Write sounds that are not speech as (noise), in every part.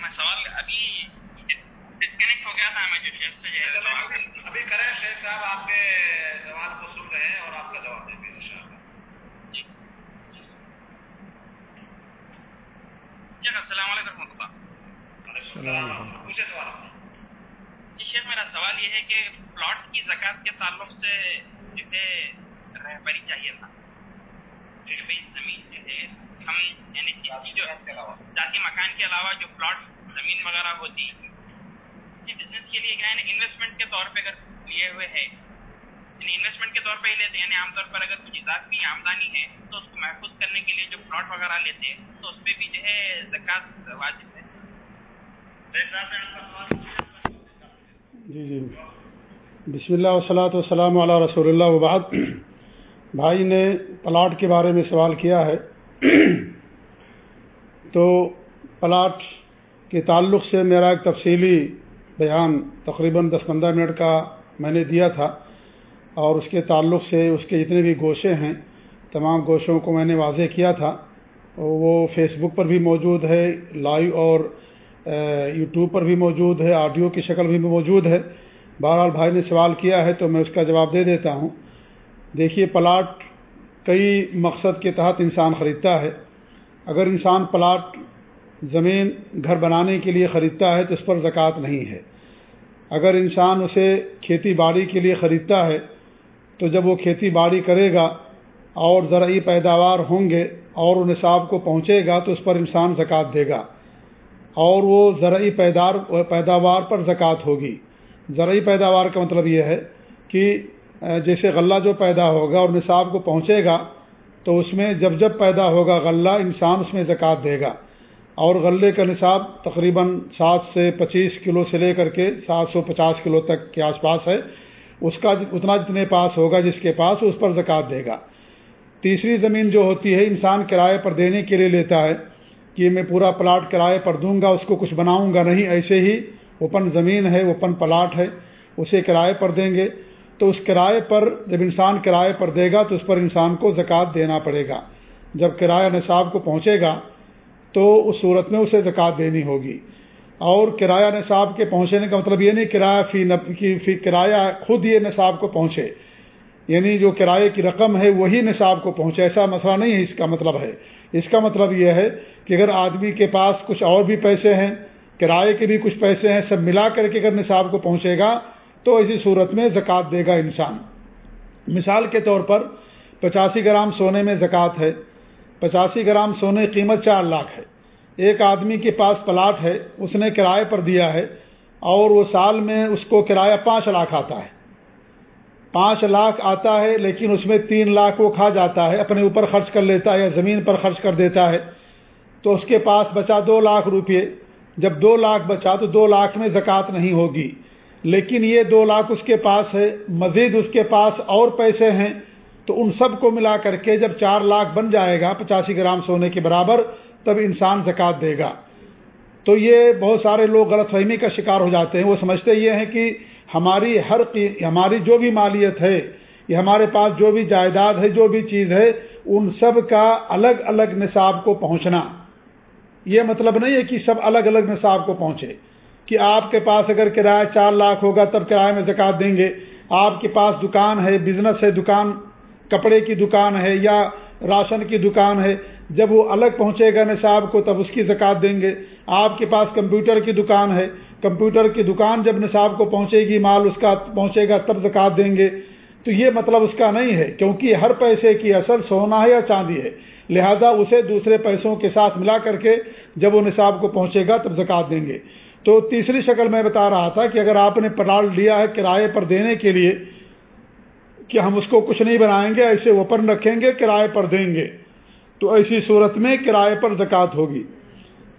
میں سوال ابھی ڈسکنیکٹ ہو گیا تھا میں جو شیخ سے جو ہے ابھی کریں شیخ صاحب آپ کے سوال کو سن رہے ہیں اور آپ کا جواب دیں گے جی السلام علیکم رحمۃ اللہ۔ پوچھے سوال جی شیخ میرا سوال یہ ہے کہ پلاٹ کی زکوٰۃ کے تعلق سے جو ہے رہبری چاہیے تھا۔ زمین جو ہے ہم یعنی کہ جو ذاتی مکان کے علاوہ جو پلاٹ زمین وغیرہ ہوتی بزنس کے لیے کیا ہے نا انویسٹمنٹ کے طور پہ اگر لیے ہوئے ہے یعنی انویسٹمنٹ کے طور پہ ہی لیتے ہیں یعنی عام طور پر اگر کچھ اضافی آمدنی ہے، تو اس کو محفوظ کرنے کے لیے جو پلاٹ وغیرہ لیتے ہیں تو اس پہ بھی جو ہے زکوٰۃ واجب ہے۔ جی جی۔ بسم اللہ وسلاۃ والسلام علیہ رسول اللہ وبعد۔ بھائی نے پلاٹ کے بارے میں سوال کیا ہے۔ تو پلاٹ کے تعلق سے میرا ایک تفصیلی بیان تقریباً دس پندرہ منٹ کا میں نے دیا تھا اور اس کے تعلق سے اس کے جتنے بھی گوشے ہیں، تمام گوشوں کو میں نے واضح کیا تھا۔ وہ فیس بک پر بھی موجود ہے، لائیو اور یوٹیوب پر بھی موجود ہے، آڈیو کی شکل بھی موجود ہے۔ بہرحال بھائی نے سوال کیا ہے تو میں اس کا جواب دے دیتا ہوں۔ دیکھیے، پلاٹ کئی مقصد کے تحت انسان خریدتا ہے۔ اگر انسان پلاٹ، زمین، گھر بنانے کے لیے خریدتا ہے تو اس پر زکوٰۃ نہیں ہے۔ اگر انسان اسے کھیتی باڑی کے لیے خریدتا ہے تو جب وہ کھیتی باڑی کرے گا اور زرعی پیداوار ہوں گے اور وہ نصاب کو پہنچے گا تو اس پر انسان زکوٰۃ دے گا۔ اور وہ زرعی پیدار، پیداوار پر زکوٰۃ ہوگی۔ زرعی پیداوار کا مطلب یہ ہے کہ جیسے غلہ جو پیدا ہوگا اور نصاب کو پہنچے گا، تو اس میں جب جب پیدا ہوگا غلہ، انسان اس میں زکوٰۃ دے گا۔ اور غلے کا نصاب تقریباً سات سے پچیس کلو سے لے کر کے سات سو پچاس کلو تک کے آس پاس ہے۔ اس کا اتنا جتنے پاس ہوگا جس کے پاس، اس پر زکوٰۃ دے گا۔ تیسری زمین جو ہوتی ہے، انسان کرائے پر دینے کے لیے لیتا ہے کہ میں پورا پلاٹ کرائے پر دوں گا، اس کو کچھ بناؤں گا نہیں، ایسے ہی اوپن زمین ہے، اوپن پلاٹ ہے، اسے کرائے پر دیں گے۔ تو اس کرائے پر، جب انسان کرائے پر دے گا تو اس پر انسان کو زکوٰۃ دینا پڑے گا۔ جب کرایہ نصاب کو پہنچے گا تو اس صورت میں اسے زکوٰۃ دینی ہوگی۔ اور کرایہ نصاب کے پہنچنے کا مطلب یہ نہیں، کرایہ فی نب، کی، فی کرایہ خود یہ نصاب کو پہنچے۔ یعنی جو کرائے کی رقم ہے وہی نصاب کو پہنچے، ایسا مسئلہ نہیں ہے، اس کا مطلب ہے۔ اس کا مطلب یہ ہے کہ اگر آدمی کے پاس کچھ اور بھی پیسے ہیں، کرائے کے بھی کچھ پیسے ہیں، سب ملا کر کے اگر نصاب کو پہنچے گا تو ایسی صورت میں زکوٰۃ دے گا انسان۔ مثال کے طور پر پچاسی گرام سونے میں زکوٰۃ ہے، پچاسی گرام سونے قیمت چار لاکھ ہے۔ ایک آدمی کے پاس پلاٹ ہے، اس نے کرائے پر دیا ہے اور وہ سال میں اس کو کرایہ پانچ لاکھ آتا ہے۔ پانچ لاکھ آتا ہے لیکن اس میں تین لاکھ وہ کھا جاتا ہے، اپنے اوپر خرچ کر لیتا ہے یا زمین پر خرچ کر دیتا ہے۔ تو اس کے پاس بچا دو لاکھ روپئے جب دو لاکھ بچا تو دو لاکھ میں زکوٰۃ نہیں ہوگی۔ لیکن یہ دو لاکھ اس کے پاس ہے، مزید اس کے پاس اور پیسے ہیں، تو ان سب کو ملا کر کے جب چار لاکھ بن جائے گا، پچاسی گرام سونے کے برابر، تب انسان زکوٰۃ دے گا۔ تو یہ بہت سارے لوگ غلط فہمی کا شکار ہو جاتے ہیں۔ وہ سمجھتے یہ ہیں کہ ہماری ہر ہماری جو بھی مالیت ہے، یہ ہمارے پاس جو بھی جائیداد ہے، جو بھی چیز ہے، ان سب کا الگ الگ نصاب کو پہنچنا۔ یہ مطلب نہیں ہے کہ سب الگ الگ نصاب کو پہنچے۔ کہ آپ کے پاس اگر کرایہ چار لاکھ ہوگا تب کرایہ میں زکوٰۃ دیں گے۔ آپ کے پاس دکان ہے بزنس ہے، دکان، کپڑے کی دکان ہے یا راشن کی دکان ہے، جب وہ الگ پہنچے گا نصاب کو تب اس کی زکوٰۃ دیں گے۔ آپ کے پاس کمپیوٹر کی دکان ہے، کمپیوٹر کی دکان جب نصاب کو پہنچے گی، مال اس کا پہنچے گا تب زکوٰۃ دیں گے۔ تو یہ مطلب اس کا نہیں ہے، کیونکہ ہر پیسے کی اصل سونا ہے یا چاندی ہے۔ لہذا اسے دوسرے پیسوں کے ساتھ ملا کر کے جب وہ نصاب کو پہنچے گا تب زکوٰۃ دیں گے۔ تو تیسری شکل میں بتا رہا تھا کہ اگر آپ نے پلاٹ لیا ہے کرائے پر دینے کے لیے کہ ہم اس کو کچھ نہیں بنائیں گے، ایسے اوپن رکھیں گے، کرائے پر دیں گے۔ تو ایسی صورت میں کرائے پر زکوٰۃ ہوگی۔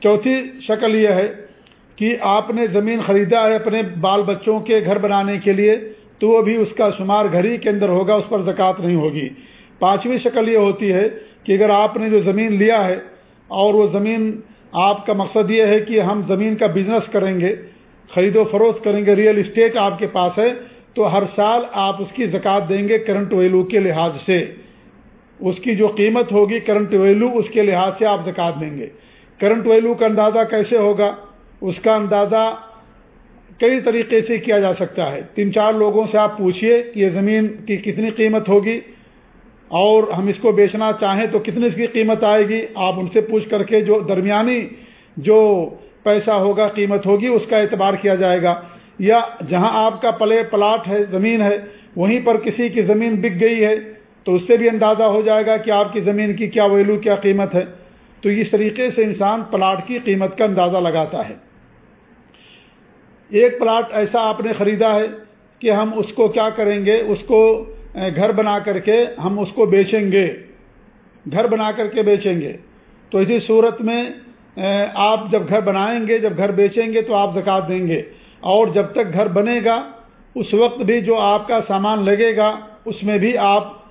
چوتھی شکل یہ ہے کہ آپ نے زمین خریدا ہے اپنے بال بچوں کے گھر بنانے کے لیے، تو وہ بھی اس کا شمار گھر ہی کے اندر ہوگا، اس پر زکوٰۃ نہیں ہوگی۔ پانچویں شکل یہ ہوتی ہے کہ اگر آپ نے جو زمین لیا ہے اور وہ زمین آپ کا مقصد یہ ہے کہ ہم زمین کا بزنس کریں گے، خرید و فروخت کریں گے ریئل اسٹیٹ آپ کے پاس ہے، تو ہر سال آپ اس کی زکوٰۃ دیں گے کرنٹ ویلو کے لحاظ سے۔ اس کی جو قیمت ہوگی کرنٹ ویلو اس کے لحاظ سے آپ زکوٰۃ دیں گے۔ کرنٹ ویلو کا اندازہ کیسے ہوگا؟ اس کا اندازہ کئی طریقے سے کیا جا سکتا ہے۔ تین چار لوگوں سے آپ پوچھیے کہ یہ زمین کی کتنی قیمت ہوگی اور ہم اس کو بیچنا چاہیں تو کتنی اس کی قیمت آئے گی؟ آپ ان سے پوچھ کر کے جو درمیانی جو پیسہ ہوگا، قیمت ہوگی، اس کا اعتبار کیا جائے گا۔ یا جہاں آپ کا پلے پلاٹ ہے، زمین ہے، وہیں پر کسی کی زمین بک گئی ہے، تو اس سے بھی اندازہ ہو جائے گا کہ آپ کی زمین کی کیا ویلو کیا قیمت ہے۔ تو اس طریقے سے انسان پلاٹ کی قیمت کا اندازہ لگاتا ہے۔ ایک پلاٹ ایسا آپ نے خریدا ہے کہ ہم اس کو کیا کریں گے؟ اس کو گھر بنا کر کے ہم اس کو بیچیں گے۔ گھر بنا کر کے بیچیں گے۔ تو اسی صورت میں آپ جب گھر بنائیں گے، جب گھر بیچیں گے تو آپ زکوٰۃ دیں گے۔ اور جب تک گھر بنے گا، اس وقت بھی جو آپ کا سامان لگے گا، اس میں بھی آپ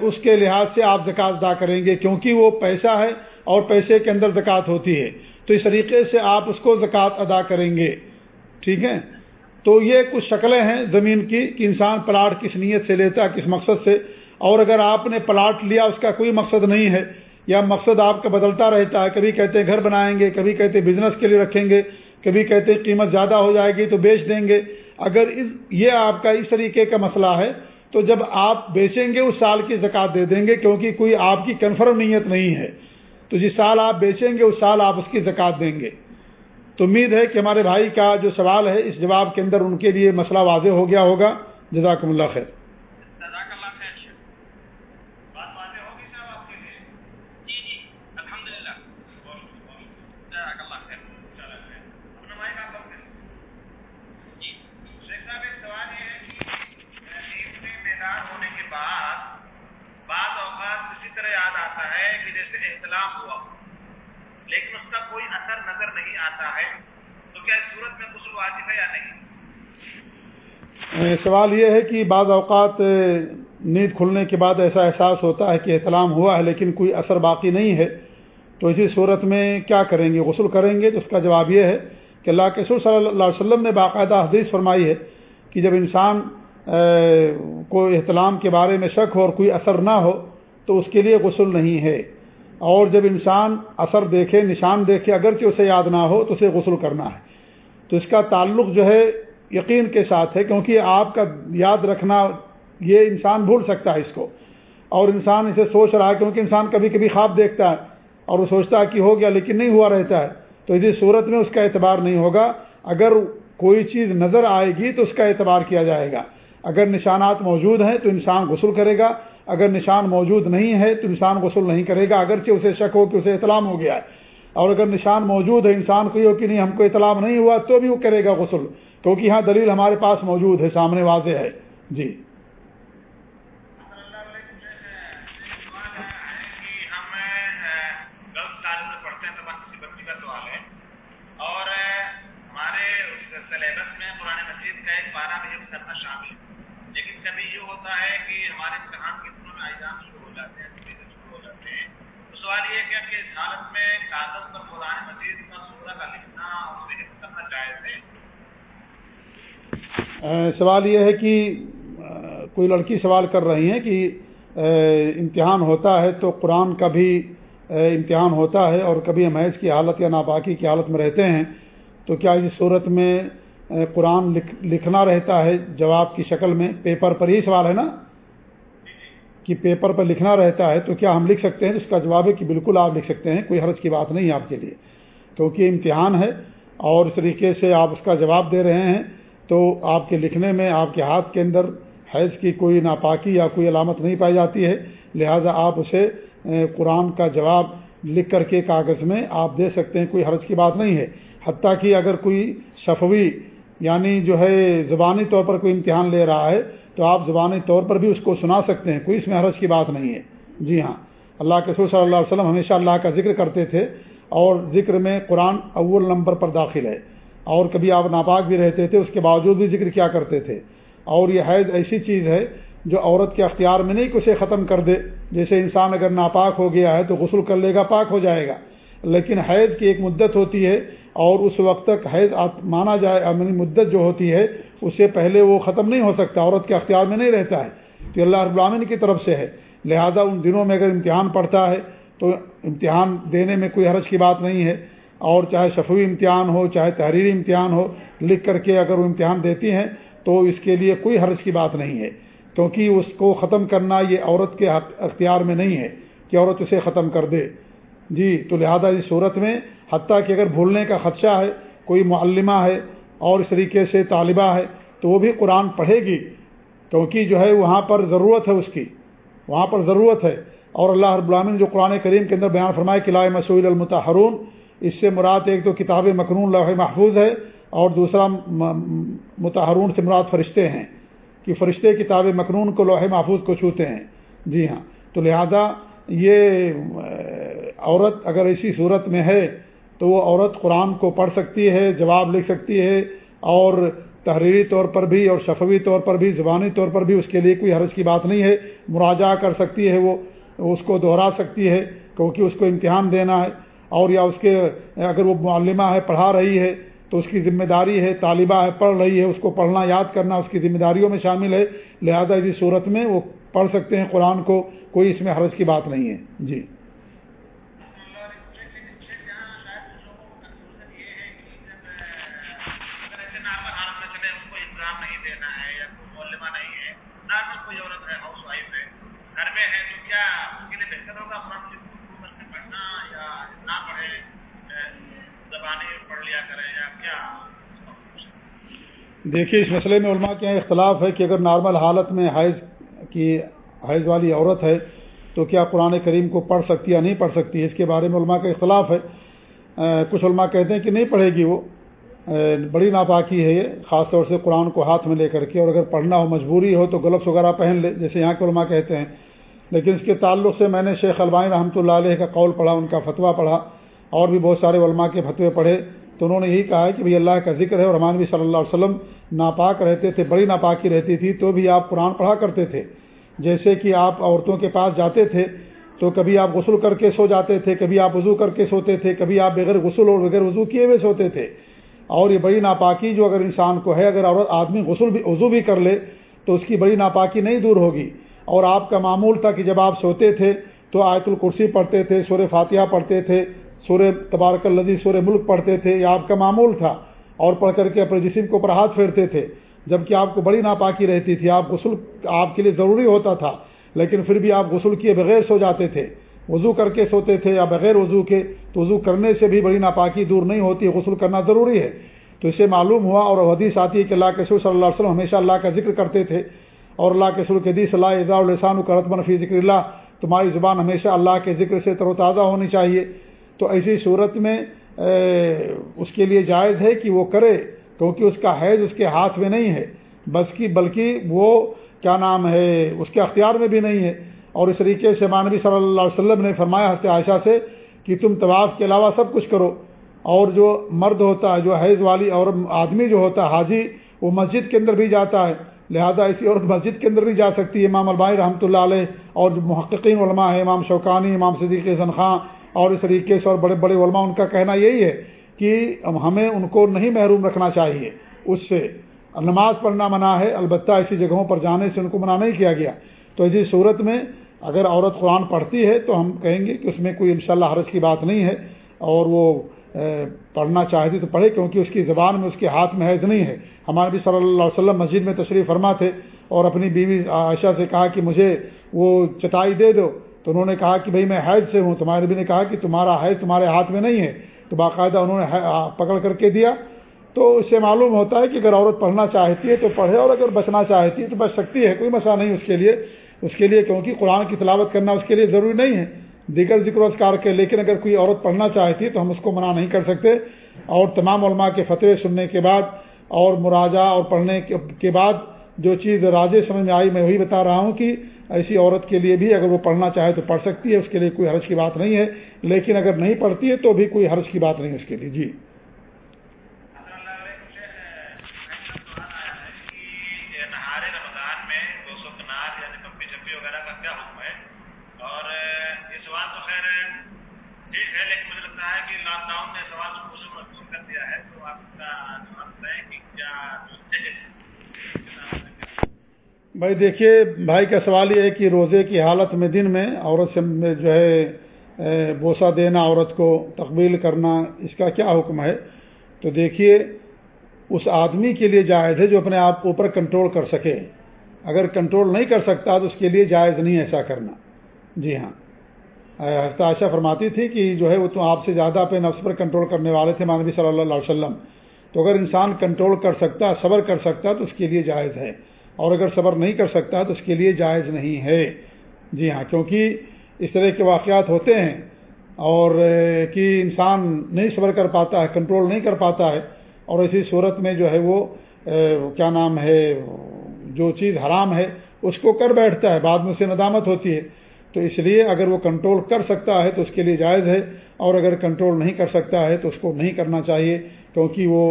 اس کے لحاظ سے آپ زکوٰۃ ادا کریں گے، کیونکہ وہ پیسہ ہے اور پیسے کے اندر زکوٰۃ ہوتی ہے۔ تو اس طریقے سے آپ اس کو زکوٰۃ ادا کریں گے۔ ٹھیک ہے؟ تو یہ کچھ شکلیں ہیں زمین کی کہ انسان پلاٹ کس نیت سے لیتا ہے، کس مقصد سے۔ اور اگر آپ نے پلاٹ لیا، اس کا کوئی مقصد نہیں ہے، یا مقصد آپ کا بدلتا رہتا ہے، کبھی کہتے ہیں گھر بنائیں گے، کبھی کہتے ہیں بزنس کے لیے رکھیں گے، کبھی کہتے ہیں قیمت زیادہ ہو جائے گی تو بیچ دیں گے۔ اگر اس، یہ آپ کا اس طریقے کا مسئلہ ہے، تو جب آپ بیچیں گے، اس سال کی زکات دے دیں گے، کیونکہ کوئی آپ کی کنفرم نیت نہیں ہے۔ تو جس سال آپ بیچیں گے، اس سال آپ اس کی زکات دیں گے۔ تو امید ہے کہ ہمارے بھائی کا جو سوال ہے اس جواب کے اندر ان کے لیے مسئلہ واضح ہو گیا ہوگا۔ جزاکم اللہ خیر۔ سوال یہ ہے کہ بعض اوقات نیند کھلنے کے بعد ایسا احساس ہوتا ہے کہ احتلام ہوا ہے، لیکن کوئی اثر باقی نہیں ہے۔ تو اسی صورت میں کیا کریں گے؟ غسل کریں گے؟ تو اس کا جواب یہ ہے کہ اللہ کے سور صلی اللہ علیہ وسلم نے باقاعدہ حدیث فرمائی ہے کہ جب انسان کو احتلام کے بارے میں شک ہو اور کوئی اثر نہ ہو، تو اس کے لیے غسل نہیں ہے۔ اور جب انسان اثر دیکھے، نشان دیکھے، اگرچہ اسے یاد نہ ہو، تو اسے غسل کرنا ہے۔ تو اس کا تعلق جو ہے یقین کے ساتھ ہے، کیونکہ آپ کا یاد رکھنا، یہ انسان بھول سکتا ہے اس کو۔ اور انسان اسے سوچ رہا ہے، کیونکہ انسان کبھی کبھی خواب دیکھتا ہے اور وہ سوچتا ہے کہ ہو گیا، لیکن نہیں ہوا رہتا ہے۔ تو اسی صورت میں اس کا اعتبار نہیں ہوگا۔ اگر کوئی چیز نظر آئے گی، تو اس کا اعتبار کیا جائے گا۔ اگر نشانات موجود ہیں، تو انسان غسل کرے گا۔ اگر نشان موجود نہیں ہے تو انسان غسل نہیں کرے گا، اگرچہ اسے شک ہو کہ اسے اطلاع ہو گیا ہے۔ اور اگر نشان موجود ہے، انسان کو یہ ہو کہ نہیں، ہم کو اطلاع نہیں ہوا، تو بھی وہ کرے گا غسل۔ کیونکہ یہاں دلیل ہمارے پاس موجود ہے، سامنے واضح ہے۔ جی۔ سوال یہ ہے کہ کوئی لڑکی سوال کر رہی ہیں کہ امتحان ہوتا ہے تو قرآن کا بھی امتحان ہوتا ہے اور کبھی ہم حیض کی حالت یا ناپاکی کی حالت میں رہتے ہیں، تو کیا اس صورت میں قرآن لکھنا رہتا ہے جواب کی شکل میں؟ پیپر پر ہی سوال ہے نا؟ کہ پیپر پر لکھنا رہتا ہے تو کیا ہم لکھ سکتے ہیں؟ اس کا جواب ہے کہ بالکل آپ لکھ سکتے ہیں، کوئی حرض کی بات نہیں آپ کے لیے۔ کیونکہ امتحان ہے اور اس طریقے سے آپ اس کا جواب دے رہے ہیں، تو آپ کے لکھنے میں، آپ کے ہاتھ کے اندر حیض کی کوئی ناپاکی یا کوئی علامت نہیں پائی جاتی ہے۔ لہذا آپ اسے قرآن کا جواب لکھ کر کے کاغذ میں آپ دے سکتے ہیں، کوئی حرض کی بات نہیں ہے۔ حتیٰ کہ اگر کوئی شفوی یعنی جو ہے، زبانی طور پر کوئی امتحان لے رہا ہے تو آپ زبانی طور پر بھی اس کو سنا سکتے ہیں، کوئی اس میں حرض کی بات نہیں ہے۔ جی ہاں۔ اللہ کے صلی اللہ علیہ وسلم ہمیشہ اللہ کا ذکر کرتے تھے اور ذکر میں قرآن اول نمبر پر داخل ہے۔ اور کبھی آپ ناپاک بھی رہتے تھے، اس کے باوجود بھی ذکر کیا کرتے تھے۔ اور یہ حیض ایسی چیز ہے جو عورت کے اختیار میں نہیں کہ اسے ختم کر دے۔ جیسے انسان اگر ناپاک ہو گیا ہے تو غسل کر لے گا، پاک ہو جائے گا۔ لیکن حیض کی ایک مدت ہوتی ہے اور اس وقت تک حیض مانا جائے مدت جو ہوتی ہے اس سے پہلے وہ ختم نہیں ہو سکتا، عورت کے اختیار میں نہیں رہتا ہے۔ تو اللہ رب العالمین کی طرف سے ہے۔ لہذا ان دنوں میں اگر امتحان پڑتا ہے تو امتحان دینے میں کوئی حرج کی بات نہیں ہے۔ اور چاہے شفوی امتحان ہو، چاہے تحریری امتحان ہو، لکھ کر کے اگر وہ امتحان دیتی ہیں تو اس کے لیے کوئی حرض کی بات نہیں ہے۔ کیونکہ اس کو ختم کرنا یہ عورت کے اختیار میں نہیں ہے کہ عورت اسے ختم کر دے۔ جی تو لہذا اس صورت میں حتیٰ کہ اگر بھولنے کا خدشہ ہے، کوئی معلمہ ہے اور اس طریقے سے طالبہ ہے تو وہ بھی قرآن پڑھے گی۔ کیونکہ جو ہے وہاں پر ضرورت ہے اس کی۔ وہاں پر ضرورت ہے۔ اور اللہ رب العالمین جو قرآن کریم کے اندر بیان فرمائے کہ لائے مسعود المتحرون، اس سے مراد ایک تو کتاب مخنون لوح محفوظ ہے اور دوسرا متحرون سے مراد فرشتے ہیں کہ فرشتے کتاب مخنون کو لوح محفوظ کو چھوتے ہیں۔ جی ہاں۔ تو لہذا یہ عورت اگر اسی صورت میں ہے تو وہ عورت قرآن کو پڑھ سکتی ہے، جواب لکھ سکتی ہے اور تحریری طور پر بھی اور شفوی طور پر بھی، زبانی طور پر بھی اس کے لیے کوئی حرض کی بات نہیں ہے۔ مراجہ کر سکتی ہے، وہ اس کو دہرا سکتی ہے کیونکہ اس کو امتحان دینا ہے۔ اور یا اس کے اگر وہ معلمہ ہے، پڑھا رہی ہے تو اس کی ذمہ داری ہے، طالبہ ہے، پڑھ رہی ہے، اس کو پڑھنا، یاد کرنا اس کی ذمہ داریوں میں شامل ہے۔ لہذا اسی صورت میں وہ پڑھ سکتے ہیں قرآن کو، کوئی اس میں حرض کی بات نہیں ہے۔ جی۔ دیکھیے، اس مسئلے میں علماء کے یہاں اختلاف ہے کہ اگر نارمل حالت میں حیض کی حیض والی عورت ہے تو کیا قرآن کریم کو پڑھ سکتی یا نہیں پڑھ سکتی؟ اس کے بارے میں علماء کا اختلاف ہے۔ کچھ علماء کہتے ہیں کہ نہیں پڑھے گی وہ۔ بڑی ناپاکی ہے یہ، خاص طور سے قرآن کو ہاتھ میں لے کر کے، اور اگر پڑھنا ہو، مجبوری ہو، تو گلفس وغیرہ پہن لے، جیسے یہاں کے علماء کہتے ہیں۔ لیکن اس کے تعلق سے میں نے شیخ البانی رحمۃ اللہ علیہ کا قول پڑھا، ان کا فتویٰ پڑھا، اور بھی بہت سارے علماء کے فتوے پڑھے۔ تو انہوں نے یہی کہا ہے کہ بھائی اللہ کا ذکر ہے اور رحمان صلی اللہ علیہ وسلم ناپاک رہتے تھے، بڑی ناپاکی رہتی تھی، تو بھی آپ قرآن پڑھا کرتے تھے۔ جیسے کہ آپ عورتوں کے پاس جاتے تھے، تو کبھی آپ غسل کر کے سو جاتے تھے، کبھی آپ وضو کر کے سوتے تھے، کبھی آپ بغیر غسل اور بغیر وضو کیے ہوئے سوتے تھے۔ اور یہ بڑی ناپاکی جو اگر انسان کو ہے، اگر عورت آدمی غسل بھی، وضو بھی کر لے، تو اس کی بڑی ناپاکی نہیں دور ہوگی۔ اور آپ کا معمول تھا کہ جب آپ سوتے تھے تو آیت الکرسی پڑھتے تھے سور فاتحہ پڑھتے تھے سور تبارک الدی سور ملک پڑھتے تھے، یہ آپ کا معمول تھا۔ اور پڑھ کر کے اپنے جسم کے اوپر ہاتھ پھیرتے تھے، جبکہ آپ کو بڑی ناپاکی رہتی تھی۔ آپ غسل آپ کے لیے ضروری ہوتا تھا، لیکن پھر بھی آپ غسل کیے بغیر سو جاتے تھے۔ وضو کر کے سوتے تھے یا بغیر وضو کے، تو وضو کرنے سے بھی بڑی ناپاکی دور نہیں ہوتی، غسل کرنا ضروری ہے۔ تو اسے معلوم ہوا، اور حدیث آتی ہے کہ اللہ کے سر صلی اللہ علیہ وسلم ہمیشہ اللہ کا ذکر کرتے تھے، اور اللہ کے سر کے دی صلاح اضاء السان کرت منفی ذکر اللہ، تمہاری زبان ہمیشہ اللہ کے ذکر سے تر و تازہ ہونی چاہیے۔ تو ایسی صورت میں اس کے لیے جائز ہے کہ وہ کرے، کیونکہ اس کا حیض اس کے ہاتھ میں نہیں ہے بس کی بلکہ وہ، کیا نام ہے، اس کے اختیار میں بھی نہیں ہے۔ اور اس طریقے سے مانوی صلی اللہ علیہ وسلم نے فرمایا، حضرت عائشہ سے، کہ تم طواف کے علاوہ سب کچھ کرو۔ اور جو مرد ہوتا ہے جو حیض والی اور آدمی جو ہوتا ہے حاجی، وہ مسجد کے اندر بھی جاتا ہے۔ لہذا ایسی عورت مسجد کے اندر بھی جا سکتی ہے۔ امام البائی رحمۃ اللہ علیہ اور جو محققین علماء ہیں، امام شوقانی امام صدیق حسن خان اور اس طریقے سے اور بڑے بڑے علماء ان کا کہنا یہی ہے کہ ہمیں ان کو نہیں محروم رکھنا چاہیے۔ اس سے نماز پڑھنا منع ہے، البتہ ایسی جگہوں پر جانے سے ان کو منع نہیں کیا گیا۔ تو اسی صورت میں اگر عورت قرآن پڑھتی ہے تو ہم کہیں گے کہ اس میں کوئی انشاءاللہ حرج کی بات نہیں ہے اور وہ پڑھنا چاہتی تو پڑھے کیونکہ اس کی زبان میں اس کے ہاتھ میں حیض نہیں ہے۔ ہمارے بھی صلی اللہ علیہ وسلم مسجد میں تشریف فرما تھے اور اپنی بیوی عائشہ سے کہا کہ مجھے وہ چٹائی دے دو۔ تو انہوں نے کہا کہ بھائی میں حیض سے ہوں، تمہارے نبی نے کہا کہ تمہارا حیض تمہارے ہاتھ میں نہیں ہے۔ تو باقاعدہ انہوں نے پکڑ کر کے دیا۔ تو اس سے معلوم ہوتا ہے کہ اگر عورت پڑھنا چاہتی ہے تو پڑھے، اور اگر بچنا چاہتی ہے تو بچ سکتی ہے، کوئی مسئلہ نہیں اس کے لیے۔ اس کے لیے کیونکہ قرآن کی تلاوت کرنا اس کے لیے ضروری نہیں ہے۔ دیگر ذکر اذکار کے، لیکن اگر کوئی عورت پڑھنا چاہتی ہے تو ہم اس کو منع نہیں کر سکتے۔ اور تمام علماء کے فتوے سننے کے بعد اور مراجہ اور پڑھنے کے بعد جو چیز راجے سمجھ میں آئی، میں وہی بتا رہا ہوں کہ ایسی عورت کے لیے بھی اگر وہ پڑھنا چاہے تو پڑھ سکتی ہے، اس کے لیے کوئی حرج کی بات نہیں ہے، لیکن اگر نہیں پڑھتی ہے تو بھی کوئی حرج کی بات نہیں ہے اس کے لیے۔ جی۔ روپئے کا کیا ہوئے اور لاک ڈاؤن نے دور کر دیا ہے۔ بھائی دیکھیے، بھائی کا سوال یہ ہے کہ روزے کی حالت میں دن میں عورت سے جو ہے بوسہ دینا عورت کو تقبیل کرنا اس کا کیا حکم ہے؟ تو دیکھیے، اس آدمی کے لیے جائز ہے جو اپنے آپ اوپر کنٹرول کر سکے۔ اگر کنٹرول نہیں کر سکتا تو اس کے لیے جائز نہیں ایسا کرنا۔ جی ہاں۔ عائشہ فرماتی تھی کہ جو ہے، وہ تو آپ سے زیادہ اپنے نفس پر کنٹرول کرنے والے تھے مانوی صلی اللہ علیہ وسلم۔ تو اگر انسان کنٹرول کر سکتا، صبر کر سکتا تو اس کے لیے جائز ہے۔ اور اگر صبر نہیں کر سکتا تو اس کے لیے جائز نہیں ہے۔ جی ہاں کیونکہ اس طرح کے واقعات ہوتے ہیں اور کہ انسان نہیں صبر کر پاتا ہے، کنٹرول نہیں کر پاتا ہے اور اسی صورت میں جو ہے وہ کیا نام ہے، جو چیز حرام ہے، اس کو کر بیٹھتا ہے، بعد میں اسے ندامت ہوتی ہے۔ تو اس لیے اگر وہ کنٹرول کر سکتا ہے تو اس کے لیے جائز ہے اور اگر کنٹرول نہیں کر سکتا ہے تو اس کو نہیں کرنا چاہیے، کیونکہ وہ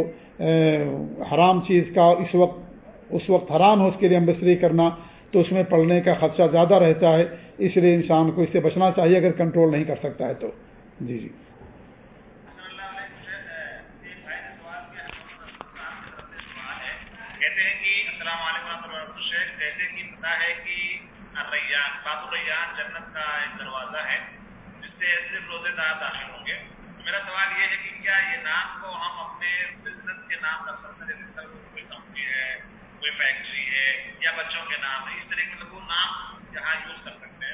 حرام چیز کا اس وقت اس وقت حرام ہو اس کے لیے امبستری کرنا، تو اس میں پڑھنے کا خدشہ زیادہ رہتا ہے، اس لیے انسان کو اس سے بچنا چاہیے، اگر کنٹرول نہیں کر سکتا ہے تو۔ جی جی۔ جنت کا ایک دروازہ ہے، جس سے صرف روزے دار داخل ہوں گے۔ میرا سوال یہ ہے کہ کیا یہ نام کو ہم اپنے بزنس کے نام رکھ سکتے ہیں جیسے کوئی کمپنی ہے؟ کوئی فیکٹری ہے یا بچوں کے نام ہے، اس طرح کے وہ نام یہاں یوز کر سکتے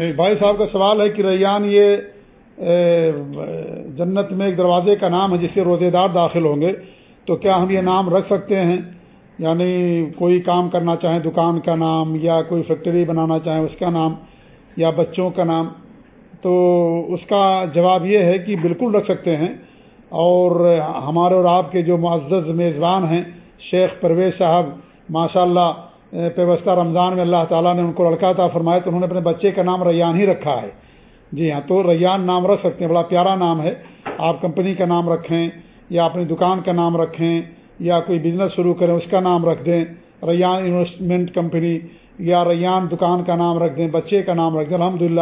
ہیں۔ بھائی صاحب کا سوال ہے کہ ریان یہ جنت میں ایک دروازے کا نام ہے جس سے روزے دار داخل ہوں گے، تو کیا ہم یہ نام رکھ سکتے ہیں؟ یعنی کوئی کام کرنا چاہیں دکان کا نام یا کوئی فیکٹری بنانا چاہیں اس کا نام یا بچوں کا نام، تو اس کا جواب یہ ہے کہ بالکل رکھ سکتے ہیں۔ اور ہمارے اور آپ کے جو معزز میزبان ہیں شیخ پرویز صاحب ماشاء اللہ پیوستہ رمضان میں اللہ تعالیٰ نے ان کو لڑکا تھا فرمایا تو انہوں نے اپنے بچے کا نام ریان ہی رکھا ہے۔ جی ہاں تو ریان نام رکھ سکتے ہیں، بڑا پیارا نام ہے۔ آپ کمپنی کا نام رکھیں یا اپنی دکان کا نام رکھیں یا کوئی بزنس شروع کریں، اس کا نام رکھ دیں۔ ریان انویسٹمنٹ کمپنی یا ریان دکان کا نام رکھ دیں، بچے کا نام رکھ دیں۔ الحمد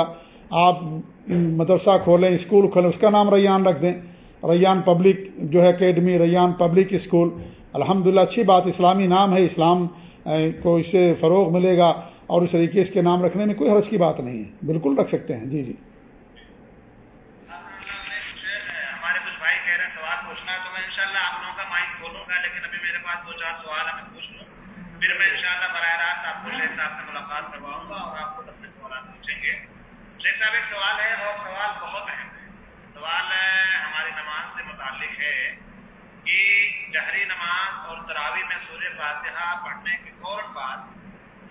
آپ مدرسہ کھولیں، اسکول کھولیں، اس کا نام ریان رکھ دیں۔ ریان پبلک جو ہے اکیڈمی، ریان پبلک اسکول۔ الحمد اچھی بات، اسلامی نام ہے، اسلام کو اس سے فروغ ملے گا اور اس طریقے اس کے نام رکھنے میں کوئی حرض کی بات نہیں ہے۔ بالکل رکھ سکتے ہیں۔ جی جی۔ پھر میں انشاءاللہ براہ راست آپ کو شیخ صاحب سے ملاقات کرواؤں گا اور آپ کو سوالات پوچھیں گے۔ شیخ صاحب، ایک سوال ہے اور سوال بہت اہم ہے۔ سوال ہماری نماز سے متعلق ہے۔ کہ جہری نماز اور تراوی میں سورہ فاتحہ پڑھنے کے فوراً بعد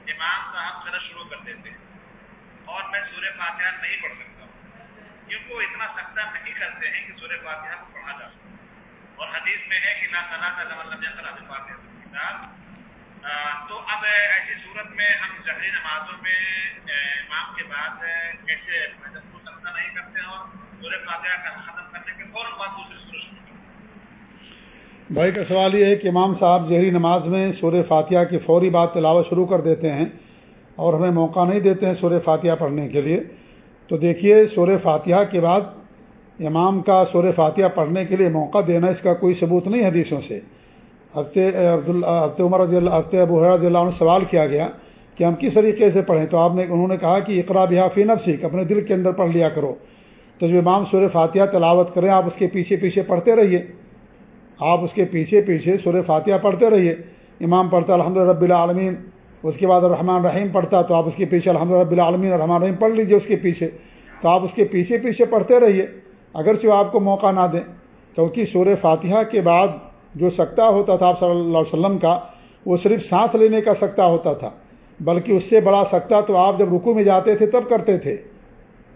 امام صاحب سر شروع کر دیتے ہیں اور میں سورہ فاتحہ نہیں پڑھ سکتا ہوں۔ کیونکہ وہ اتنا سختہ نہیں کرتے ہیں کہ سورہ فاتحہ کو پڑھا جا سکتا اور حدیث میں ہے کہ لا صلاح فاتحہ کتاب۔ تو اب ایسی صورت میں ہم جہری نمازوں میں امام کے بعد کیسے سختہ نہیں کرتے اور سورہ فاتحہ کا ختم کرنے کے فوراً بعد دوسری صورت بھائی کا سوال یہ ہے کہ امام صاحب جہری نماز میں سورہ فاتحہ کی فوری بات تلاوت شروع کر دیتے ہیں اور ہمیں موقع نہیں دیتے ہیں سورہ فاتحہ پڑھنے کے لیے۔ تو دیکھیے، سورہ فاتحہ کے بعد امام کا سورہ فاتحہ پڑھنے کے لیے موقع دینا اس کا کوئی ثبوت نہیں حدیثوں سے۔ عبد عمر رضی اللہ ابو رضی اللہ عنہ سوال کیا گیا کہ ہم کس طریقے سے پڑھیں؟ تو آپ نے، انہوں نے کہا کہ اقرا بحافی نفسی اپنے دل کے اندر پڑھ لیا کرو۔ تو جو امام سورہ فاتحہ تلاوت کریں، آپ اس کے پیچھے پیچھے پڑھتے رہیے۔ آپ اس کے پیچھے پیچھے سورہ فاتحہ پڑھتے رہیے۔ امام پڑھتا الحمد رب العالمین۔ اس کے بعد الرحمٰن رحیم پڑھتا تو آپ اس کے پیچھے الحمد رب العالمین، الرحمٰن رحیم پڑھ لیجیے اس کے پیچھے۔ تو آپ اس کے پیچھے پیچھے پڑھتے رہیے۔ اگرچہ آپ کو موقع نہ دیں، کیونکہ سورہ فاتحہ کے بعد جو سکتا ہوتا تھا آپ صلی اللہ علیہ وسلم کا، وہ صرف سانس لینے کا سکتا ہوتا تھا۔ بلکہ اس سے بڑا سکتا تو آپ جب رکو میں جاتے تھے، تب کرتے تھے۔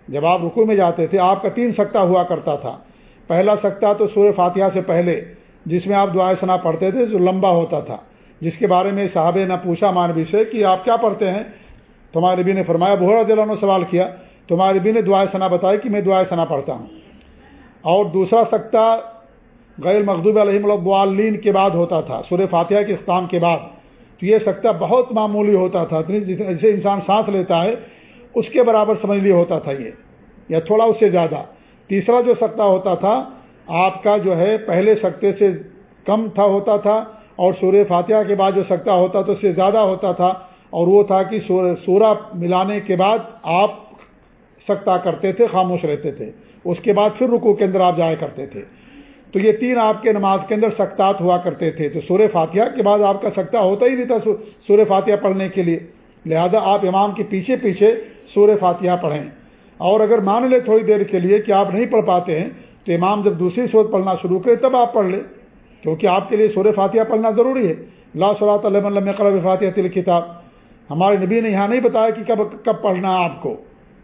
جب آپ رکو میں جاتے تھے، آپ کا تین سکتا ہوا کرتا تھا۔ پہلا سکتا تو سورہ فاتحہ سے پہلے۔ جس میں آپ دعائیں سنا پڑھتے تھے، جو لمبا ہوتا تھا۔ جس کے بارے میں صحابہ نے پوچھا مانوی سے کہ آپ کیا پڑھتے ہیں؟ تمہارے بھی نے فرمایا بہرا دلوں نے سوال کیا، تمہارے بھی نے دعائیں سنا بتایا کہ میں دعائیں سنا پڑھتا ہوں۔ اور دوسرا سکتا غیر مغدوب علیہ البعالین کے بعد ہوتا تھا، سورہ فاتحہ کے اختتام کے بعد۔ تو یہ سکتا بہت معمولی ہوتا تھا جسے انسان سانس لیتا ہے، اس کے برابر سمجھ لیے ہوتا تھا یہ، یا تھوڑا اس سے زیادہ۔ تیسرا جو سکتا ہوتا تھا آپ کا جو ہے پہلے سکتے سے کم تھا ہوتا تھا اور سورہ فاتحہ کے بعد جو سکتا ہوتا تو اس سے زیادہ ہوتا تھا اور وہ تھا کہ سورہ ملانے کے بعد آپ سکتا کرتے تھے، خاموش رہتے تھے۔ اس کے بعد پھر رکو کے اندر آپ جایا کرتے تھے۔ تو یہ تین آپ کے نماز کے اندر سکتات ہوا کرتے تھے۔ تو سورہ فاتحہ کے بعد آپ کا سکتا ہوتا ہی نہیں تھا سورہ فاتحہ پڑھنے کے لیے۔ لہذا آپ امام کے پیچھے پیچھے سورہ فاتحہ پڑھیں۔ اور اگر مان لیں تھوڑی دیر کے لیے کہ آپ نہیں پڑھ پاتے ہیں تو امام جب دوسری صورت پڑھنا شروع کرے تب آپ پڑھ لیں، کیونکہ آپ کے لیے سورہ فاتحہ پڑھنا ضروری ہے۔ اللہ صلاح علیہ قلب فاتحہ تل کتاب ہمارے نبی نے یہاں نہیں بتایا کہ کب کب پڑھنا ہے آپ کو۔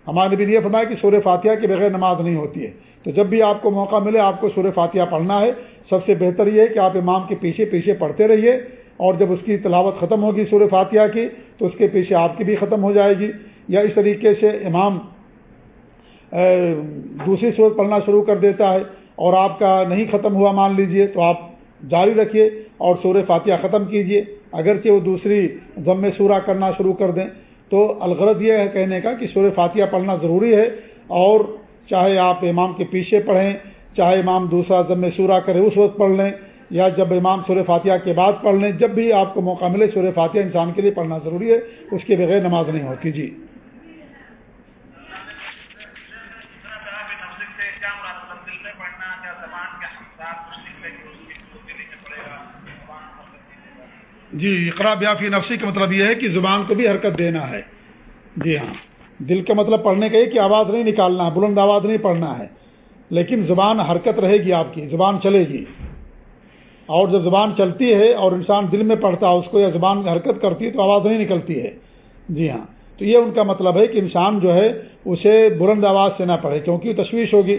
ہمارے نبی نے یہ فرمایا کہ سورہ فاتحہ کے بغیر نماز نہیں ہوتی ہے۔ تو جب بھی آپ کو موقع ملے، آپ کو سورہ فاتحہ پڑھنا ہے۔ سب سے بہتر یہ ہے کہ آپ امام کے پیچھے پیچھے پڑھتے رہیے۔ اور جب اس کی تلاوت ختم ہوگی سورہ فاتحہ کی، تو اس کے پیچھے آپ کی بھی ختم ہو جائے گی۔ یا اس طریقے سے امام دوسری صورت پڑھنا شروع کر دیتا ہے اور آپ کا نہیں ختم ہوا مان لیجیے تو آپ جاری رکھیے اور سورہ فاتحہ ختم کیجیے اگرچہ وہ دوسری ضم سورہ کرنا شروع کر دیں تو الغرض یہ ہے کہنے کا کہ سورہ فاتحہ پڑھنا ضروری ہے اور چاہے آپ امام کے پیچھے پڑھیں چاہے امام دوسرا ضم سورہ کرے اس وقت پڑھ لیں یا جب امام سورہ فاتحہ کے بعد پڑھ لیں جب بھی آپ کو موقع ملے سورہ فاتحہ انسان کے لیے پڑھنا ضروری ہے اس کے بغیر نماز نہیں ہوتی جی جی اقرا بیافی نفسی کا مطلب یہ ہے کہ زبان کو بھی حرکت دینا ہے۔ جی ہاں۔ دل کا مطلب پڑھنے کا یہ کہ آواز نہیں نکالنا ہے بلند آواز نہیں پڑھنا ہے۔ لیکن زبان حرکت رہے گی آپ کی، زبان چلے گی۔ اور جب زبان چلتی ہے اور انسان دل میں پڑھتا ہے، اس کو یا زبان حرکت کرتی ہے تو آواز نہیں نکلتی ہے۔ جی ہاں۔ تو یہ ان کا مطلب ہے کہ انسان جو ہے، اسے بلند آواز سے نہ پڑھے، کیونکہ تشویش ہوگی۔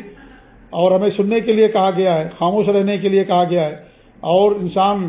اور ہمیں سننے کے لیے کہا گیا ہے، خاموش رہنے کے لیے کہا گیا ہے۔ اور انسان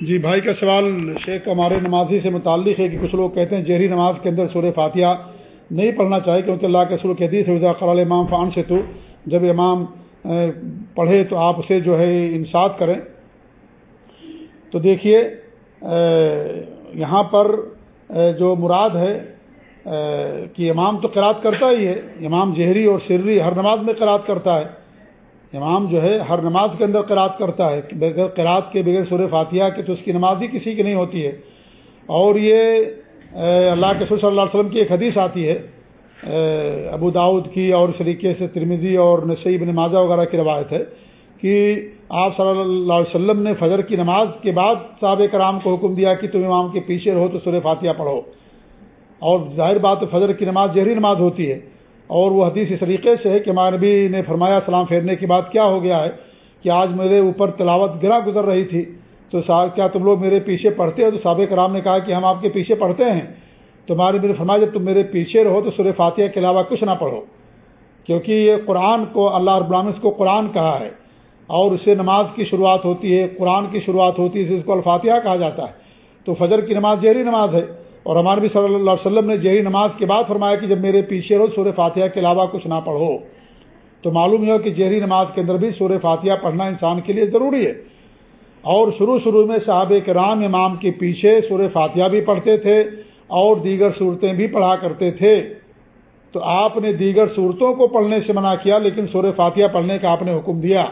جی۔ بھائی کا سوال، شیخ ہمارے نمازی سے متعلق ہے کہ کچھ لوگ کہتے ہیں جہری نماز کے اندر سورہ فاتحہ نہیں پڑھنا چاہیے کیونکہ اللہ کے سر حدیث ہے خرال امام فان سے تو جب امام پڑھے تو آپ اسے جو ہے انصاف کریں۔ تو دیکھیے یہاں پر جو مراد ہے کہ امام تو قرات کرتا ہی ہے، امام جہری اور سری ہر نماز میں قرات کرتا ہے۔ امام جو ہے ہر نماز کے اندر قرات کرتا ہے، بغیر قرات کے، بغیر سور فاتحہ کے، تو اس کی نماز ہی کسی کی نہیں ہوتی ہے۔ اور یہ اللہ کے صلی اللہ علیہ وسلم کی ایک حدیث آتی ہے ابو داود کی اور اس طریقے سے ترمیزی اور نصیب نمازہ وغیرہ کی روایت ہے کہ آپ صلی اللہ علیہ وسلم نے فجر کی نماز کے بعد صحاب کرام کو حکم دیا کہ تم امام کے پیچھے رہو تو سور فاتحہ پڑھو۔ اور ظاہر بات فجر کی نماز جہری نماز ہوتی ہے۔ اور وہ حدیث اس طریقے سے ہے کہ ہمارے نبی نے فرمایا سلام پھیرنے کے بعد کیا ہو گیا ہے کہ آج میرے اوپر تلاوت گرا گزر رہی تھی۔ تو کیا تم لوگ میرے پیچھے پڑھتے ہو؟ تو سابق کرام نے کہا کہ ہم آپ کے پیچھے پڑھتے ہیں۔ تو ہمارے نے فرمایا جب تم میرے پیچھے رہو تو سر فاتحہ کے علاوہ کچھ نہ پڑھو۔ کیونکہ یہ قرآن کو اللہ رب العالمین کو قرآن کہا ہے۔ اور اسے نماز کی شروعات ہوتی ہے، قرآن کی شروعات ہوتی ہے، اس کو الفاتحہ کہا جاتا ہے۔ تو فجر کی نماز جہری نماز ہے۔ اور ہمارے بھی صلی اللہ علیہ وسلم نے جہی نماز کے بعد فرمایا کہ جب میرے پیچھے رو سورہ فاتحہ کے علاوہ کچھ نہ پڑھو، تو معلوم یہ ہو کہ جہری نماز کے اندر بھی سورہ فاتحہ پڑھنا انسان کے لیے ضروری ہے۔ اور شروع شروع میں صحاب کرام امام کے پیچھے سورہ فاتحہ بھی پڑھتے تھے اور دیگر صورتیں بھی پڑھا کرتے تھے۔ تو آپ نے دیگر صورتوں کو پڑھنے سے منع کیا، لیکن سورہ فاتحہ پڑھنے کا آپ نے حکم دیا۔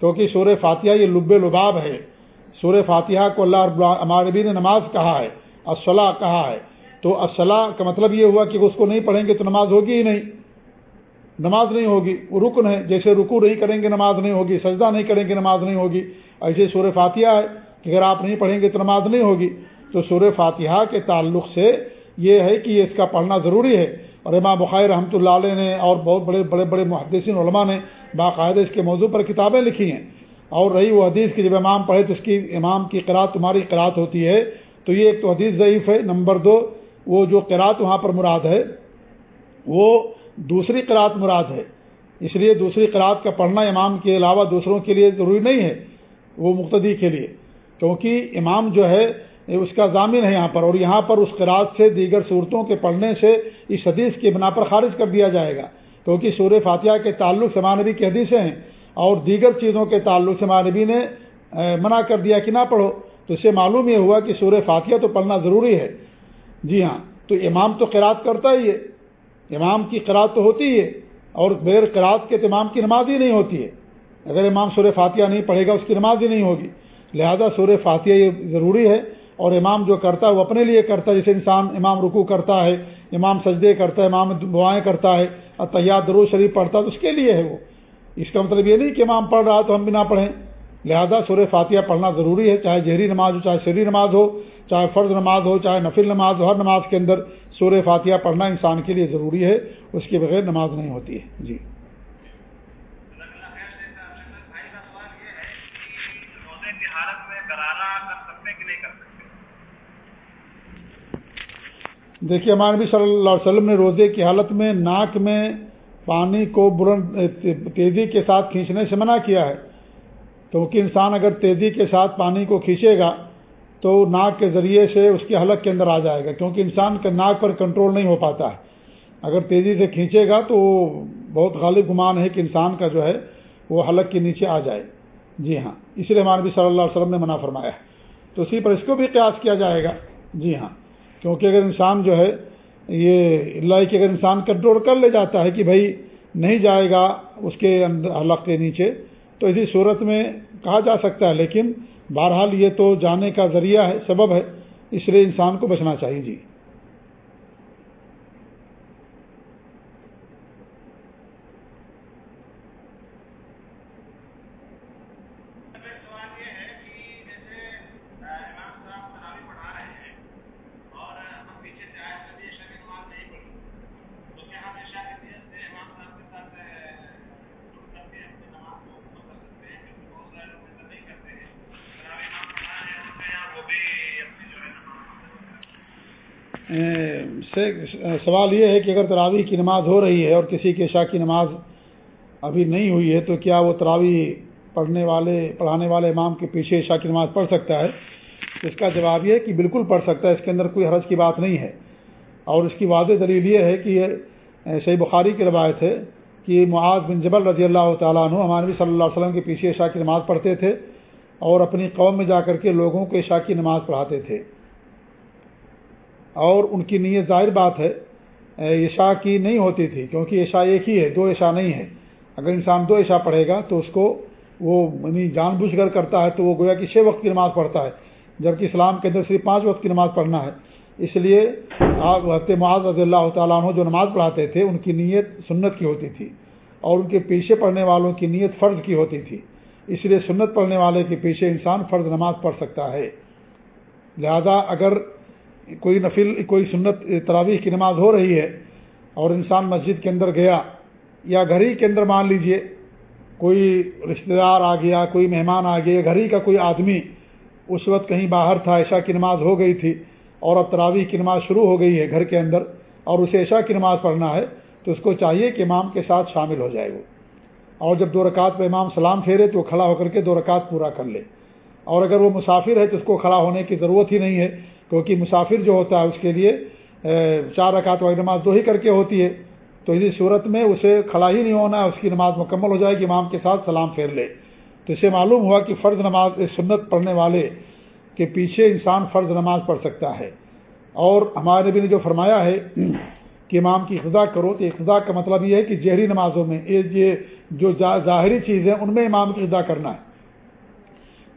کیونکہ سورہ فاتحہ یہ لب لباب ہے۔ سورہ فاتحہ کو اللہ ہمارے نے نماز کہا ہے۔ اصلاح کہا ہے۔ تو اصلاح کا مطلب یہ ہوا کہ اس کو نہیں پڑھیں گے تو نماز ہوگی ہی نہیں۔ نماز نہیں ہوگی وہ رکن ہے۔ جیسے رکو نہیں کریں گے نماز نہیں ہوگی، سجدہ نہیں کریں گے نماز نہیں ہوگی۔ ایسے سور فاتحہ ہے کہ اگر آپ نہیں پڑھیں گے تو نماز نہیں ہوگی۔ تو سور فاتحہ کے تعلق سے یہ ہے کہ اس کا پڑھنا ضروری ہے۔ اور امام بخاری رحمۃ اللہ علیہ نے اور بہت بڑے بڑے بڑے محدثین علماء نے باقاعدہ اس کے موضوع پر کتابیں لکھی ہیں۔ اور رہی وہ حدیث کی جب امام پڑھے تو اس کی، امام کی قرآت تمہاری قرآت ہوتی ہے۔ تو یہ ایک تو حدیث ضعیف ہے، نمبر دو، وہ جو قرات وہاں پر مراد ہے، وہ دوسری قرات مراد ہے۔ اس لیے دوسری قرات کا پڑھنا امام کے علاوہ دوسروں کے لیے ضروری نہیں ہے، وہ مقتدی کے لیے۔ کیونکہ امام جو ہے، اس کا ضامن ہے یہاں پر، اور یہاں پر اس قرآد سے دیگر صورتوں کے پڑھنے سے اس حدیث کی بنا پر خارج کر دیا جائے گا۔ کیونکہ سور فاتحہ کے تعلق سے مانوی کی حدیثیں ہیں، اور دیگر چیزوں کے تعلق سے مانوی نے منع کر دیا کہ نہ پڑھو۔ تو اسے معلوم یہ ہوا کہ سور فاتحہ تو پڑھنا ضروری ہے۔ جی ہاں تو امام تو قرآد کرتا ہی ہے۔ امام کی قرآد تو ہوتی ہے، اور بغیر قرآد کے امام کی نماز ہی نہیں ہوتی ہے۔ اگر امام سور فاتحہ نہیں پڑھے گا، اس کی نماز ہی نہیں ہوگی۔ لہذا سور فاتحہ یہ ضروری ہے، اور امام جو کرتا ہے وہ اپنے لیے کرتا ہے، جیسے انسان امام رکو کرتا ہے، امام سجدے کرتا ہے، امام دعائیں کرتا ہے، اور تیار درو شریف پڑھتا ہے، تو اس کے لیے ہے وہ۔ اس کا مطلب یہ نہیں کہ امام پڑھ رہا تو ہم بھی نہ پڑھیں۔ لہذا سور فاتحہ پڑھنا ضروری ہے، چاہے جہری نماز ہو، چاہے شری نماز ہو، چاہے فرض نماز ہو، چاہے نفل نماز ہو، ہر نماز کے اندر سور فاتحہ پڑھنا انسان کے لیے ضروری ہے، اس کے بغیر نماز نہیں ہوتی ہے۔ جی۔ دیکھیے، ہمارے نبی صلی اللہ علیہ وسلم نے روزے کی حالت میں ناک میں پانی کو بلند تیزی کے ساتھ کھینچنے سے منع کیا ہے۔ کیونکہ انسان اگر تیزی کے ساتھ پانی کو کھینچے گا تو ناک کے ذریعے سے اس کے حلق کے اندر آ جائے گا، کیونکہ انسان کے ناک پر کنٹرول نہیں ہو پاتا ہے۔ اگر تیزی سے کھینچے گا تو بہت غالب گمان ہے کہ انسان کا جو ہے وہ حلق کے نیچے آ جائے۔ جی ہاں اس لیے ہمارے صلی اللہ علیہ وسلم نے منع فرمایا ہے۔ تو اسی پر اس کو بھی قیاس کیا جائے گا۔ جی ہاں کیونکہ اگر انسان جو ہے یہ اللہ کہ اگر انسان کنٹرول کر لے جاتا ہے کہ بھائی نہیں جائے گا اس کے اندر حلق کے نیچے تو اسی صورت میں کہا جا سکتا ہے، لیکن بہرحال یہ تو جانے کا ذریعہ ہے، سبب ہے، اس لیے انسان کو بچنا چاہیے جی۔ سوال یہ ہے کہ اگر تراویح کی نماز ہو رہی ہے اور کسی کے عشاء کی نماز ابھی نہیں ہوئی ہے، تو کیا وہ تراویح پڑھنے والے پڑھانے والے امام کے پیچھے عشاء کی نماز پڑھ سکتا ہے؟ اس کا جواب یہ ہے کہ بالکل پڑھ سکتا ہے، اس کے اندر کوئی حرض کی بات نہیں ہے۔ اور اس کی واضح دلیل یہ ہے کہ یہ صحیح بخاری کی روایت ہے کہ معاذ بن جبل رضی اللہ تعالیٰ عنہ ہمانوی صلی اللہ علیہ وسلم کے پیچھے عشاء کی نماز پڑھتے تھے اور اپنی قوم میں جا کر کے لوگوں کو عشاء کی نماز پڑھاتے تھے۔ اور ان کی نیت ظاہر بات ہے عشاء کی نہیں ہوتی تھی، کیونکہ عشاء ایک ہی ہے، دو عشاء نہیں ہے۔ اگر انسان دو عشاء پڑھے گا تو اس کو وہ یعنی جان بوجھ کر کرتا ہے تو وہ گویا کہ چھ وقت کی نماز پڑھتا ہے، جبکہ اسلام کے اندر صرف پانچ وقت کی نماز پڑھنا ہے۔ اس لیے آپ معاذ رضی اللہ تعالیٰ عنہ جو نماز پڑھاتے تھے، ان کی نیت سنت کی ہوتی تھی اور ان کے پیچھے پڑھنے والوں کی نیت فرض کی ہوتی تھی۔ اس لیے سنت پڑھنے والے کے پیچھے انسان فرض نماز پڑھ سکتا ہے۔ لہذا اگر کوئی نفل، کوئی سنت، تراویح کی نماز ہو رہی ہے اور انسان مسجد کے اندر گیا یا گھر ہی کے اندر مان لیجیے، کوئی رشتہ دار آ گیا، کوئی مہمان آ گیا، گھر ہی کا کوئی آدمی اس وقت کہیں باہر تھا، عشاء کی نماز ہو گئی تھی اور اب تراویح کی نماز شروع ہو گئی ہے گھر کے اندر اور اسے عشاء کی نماز پڑھنا ہے، تو اس کو چاہیے کہ امام کے ساتھ شامل ہو جائے وہ۔ اور جب دو رکعت پہ امام سلام پھیرے تو وہ کھڑا ہو کر کے دو رکعت پورا کر لے۔ اور اگر وہ مسافر ہے تو اس کو کھڑا ہونے کی ضرورت ہی نہیں ہے کیونکہ مسافر جو ہوتا ہے اس کے لیے چار رکعت والی نماز دو ہی کر کے ہوتی ہے۔ تو اسی صورت میں اسے کھڑا ہی نہیں ہونا ہے اس کی نماز مکمل ہو جائے گی امام کے ساتھ سلام پھیر لے۔ تو اسے معلوم ہوا کہ فرض نماز، سنت پڑھنے والے کے پیچھے انسان فرض نماز پڑھ سکتا ہے۔ اور ہمارے نبی نے جو فرمایا ہے کہ امام کی اقتدا کرو، تو اقتدا کا مطلب یہ ہے کہ جہری نمازوں میں، یہ جو ظاہری چیز ہے ان میں امام کی اقتدا کرنا ہے۔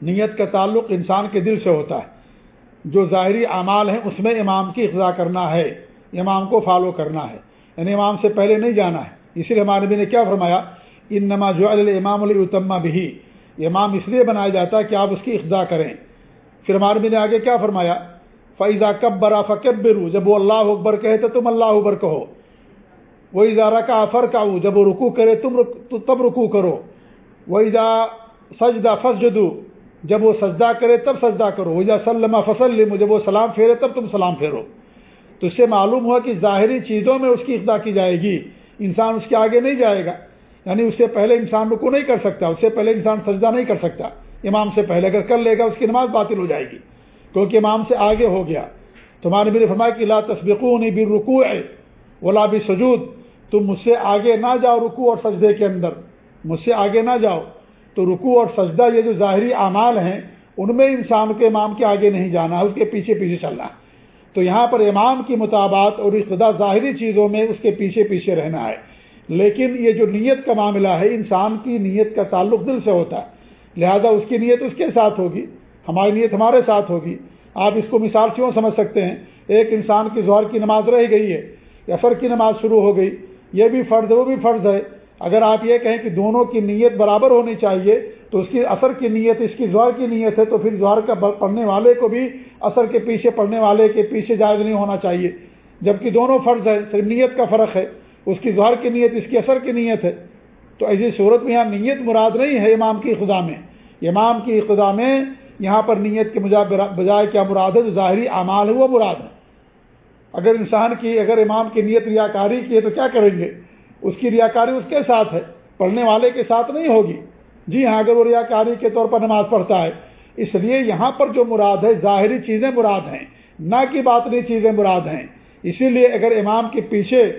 نیت کا تعلق انسان کے دل سے ہوتا ہے۔ جو ظاہری اعمال ہیں، اس میں امام کی اقتدا کرنا ہے، امام کو فالو کرنا ہے۔ یعنی امام سے پہلے نہیں جانا ہے۔ اسی لیے ہمارے نبی نے کیا فرمایا؟ ان نما جو امام التما بھی امام اس لیے بنایا جاتا ہے کہ آپ اس کی اقتدا کریں۔ پھر ہمارے نبی نے آگے کیا فرمایا؟ فیضا کب برا فکبرو جب وہ اللہ اکبر کہے تو تم اللہ اکبر کہو۔ وہ اظہارہ کا آفر کا جب وہ رکو کرے تم تب رکو کرو۔ وہ ادا سجدہ فسجدو جب وہ سجدہ کرے تب سجدہ کرو۔ وجہ سلم فصل جب وہ سلام پھیرے تب تم سلام پھیرو۔ تو اس سے معلوم ہوا کہ ظاہری چیزوں میں اس کی اقدا کی جائے گی۔ انسان اس کے آگے نہیں جائے گا۔ یعنی اس سے پہلے انسان رکو نہیں کر سکتا، اس سے پہلے انسان سجدہ نہیں کر سکتا۔ امام سے پہلے اگر کر لے گا، اس کی نماز باطل ہو جائے گی۔ کیونکہ امام سے آگے ہو گیا۔ تمہارے میرے فرمایا کہ لا تصبقون بر رکو ہے ولا بھی سجود تم مجھ سے آگے نہ جاؤ رکو اور سجدے کے اندر۔ مجھ سے آگے نہ جاؤ۔ تو رکو اور سجدہ یہ جو ظاہری اعمال ہیں، ان میں انسان کے امام کے آگے نہیں جانا، اس کے پیچھے پیچھے چلنا۔ تو یہاں پر امام کی مطابات اور اقتدا ظاہری چیزوں میں اس کے پیچھے پیچھے رہنا ہے۔ لیکن یہ جو نیت کا معاملہ ہے، انسان کی نیت کا تعلق دل سے ہوتا ہے۔ لہذا اس کی نیت اس کے ساتھ ہوگی، ہماری نیت ہمارے ساتھ ہوگی۔ آپ اس کو مثال کیوں سمجھ سکتے ہیں؟ ایک انسان کی ظہر کی نماز رہ گئی ہے اثر کی نماز شروع ہو گئی، یہ بھی فرض ہے، وہ بھی فرض ہے۔ اگر آپ یہ کہیں کہ دونوں کی نیت برابر ہونی چاہیے، تو اس کی اثر کی نیت، اس کی زہر کی نیت ہے، تو پھر زہر کا پڑھنے والے کو بھی اثر کے پیچھے، پڑھنے والے کے پیچھے جائز نہیں ہونا چاہیے۔ جبکہ دونوں فرض ہے صرف نیت کا فرق ہے۔ اس کی زہر کی نیت، اس کی اثر کی نیت ہے۔ تو ایسی صورت میں یہاں نیت مراد نہیں ہے امام کی خدا میں۔ امام کی خدا میں یہاں پر نیت کے بجائے کیا مراد ہے؟ جو ظاہری اعمال ہے وہ مراد ہے۔ اگر انسان کی اگر امام کی نیت ریاکاری کی ہے تو کیا کریں گے؟ اس کی ریاکاری اس کے ساتھ ہے، پڑھنے والے کے ساتھ نہیں ہوگی۔ جی ہاں اگر وہ ریاکاری کے طور پر نماز پڑھتا ہے، اس لیے یہاں پر جو مراد ہے، ظاہری چیزیں مراد ہیں، نہ کہ باطنی چیزیں مراد ہیں۔ اسی لیے اگر امام کے پیچھے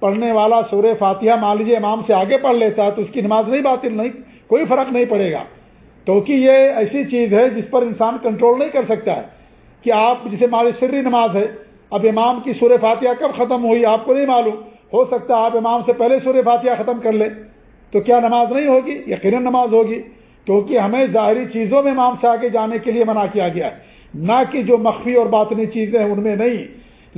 پڑھنے والا سور فاتحہ مان لیجیے امام سے آگے پڑھ لیتا ہے، تو اس کی نماز نہیں باطل، نہیں، کوئی فرق نہیں پڑے گا۔ کیونکہ یہ ایسی چیز ہے جس پر انسان کنٹرول نہیں کر سکتا ہے کہ آپ، جسے مال سری نماز ہے، اب امام کی سور فاتحہ کب ختم ہوئی آپ کو نہیں معلوم۔ ہو سکتا ہے آپ امام سے پہلے سور فاتحہ ختم کر لیں تو کیا نماز نہیں ہوگی؟ یقیناً نماز ہوگی، کیونکہ ہمیں ظاہری چیزوں میں امام سے آگے جانے کے لیے منع کیا گیا ہے۔ نہ کہ جو مخفی اور باطنی چیزیں ہیں ان میں نہیں۔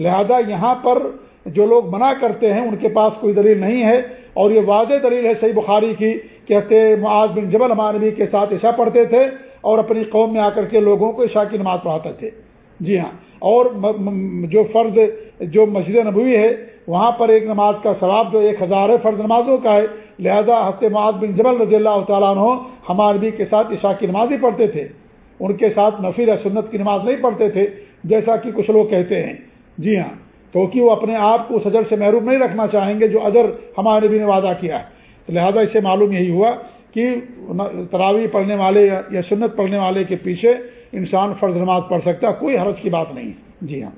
لہذا یہاں پر جو لوگ منع کرتے ہیں، ان کے پاس کوئی دلیل نہیں ہے۔ اور یہ واضح دلیل ہے صحیح بخاری کی کہتے معاذ بن جبل امانوی کے ساتھ عشاء پڑھتے تھے اور اپنی قوم میں آ کر کے لوگوں کو عشاء کی نماز پڑھاتے تھے۔ جی ہاں۔ اور جو فرض، جو مسجد نبوی ہے وہاں پر ایک نماز کا ثواب جو ایک ہزار ہے، فرض نمازوں کا ہے۔ لہذا ہفتے معاذ بن جبل رضی اللہ تعالیٰ عنہ ہماربی کے ساتھ عشاء کی نماز ہی پڑھتے تھے۔ ان کے ساتھ نفیر سنت کی نماز نہیں پڑھتے تھے، جیسا کہ کچھ لوگ کہتے ہیں۔ جی ہاں کیونکہ وہ اپنے آپ کو اس اجر سے محروم نہیں رکھنا چاہیں گے جو اجر ہمارے نبی نے وعدہ کیا ہے۔ لہذا اس سے معلوم یہی ہوا کہ تراوی پڑھنے والے یا سنت پڑھنے والے کے پیچھے انسان فرض نماز پڑھ سکتا کوئی حرج کی بات نہیں۔ جی ہاں۔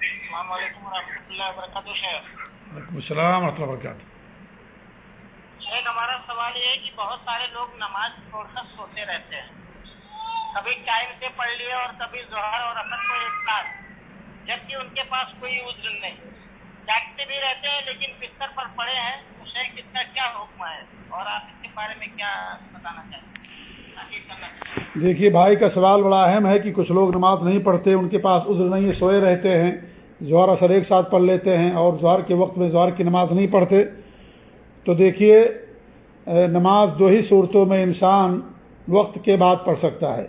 السلام علیکم و رحمۃ اللہ وبرکاتہ شیخ۔ وعلیکم السلام ورحمۃ اللہ وبرکاتہ۔ شیخ ہمارا سوال یہ ہے کہ بہت سارے لوگ نماز چھوڑ کر سوتے رہتے ہیں۔ کبھی ٹائم سے پڑھ لیے اور کبھی ظہر اور اثر کو ایک ساتھ جبکہ ان کے پاس کوئی عذر نہیں۔ جاگتے بھی رہتے ہیں، لیکن بستر پر پڑے ہیں۔ تو شیخ اس کا کیا حکم ہے؟ اور آپ اس کے بارے میں کیا بتانا چاہتے دیکھیے، بھائی کا سوال بڑا اہم ہے کہ کچھ لوگ نماز نہیں پڑھتے، ان کے پاس عذر نہیں سوئے رہتے ہیں، زہر اثر ایک ساتھ پڑھ لیتے ہیں اور زہر کے وقت میں زہر کی نماز نہیں پڑھتے۔ تو دیکھیے نماز دو ہی صورتوں میں انسان وقت کے بعد پڑھ سکتا ہے۔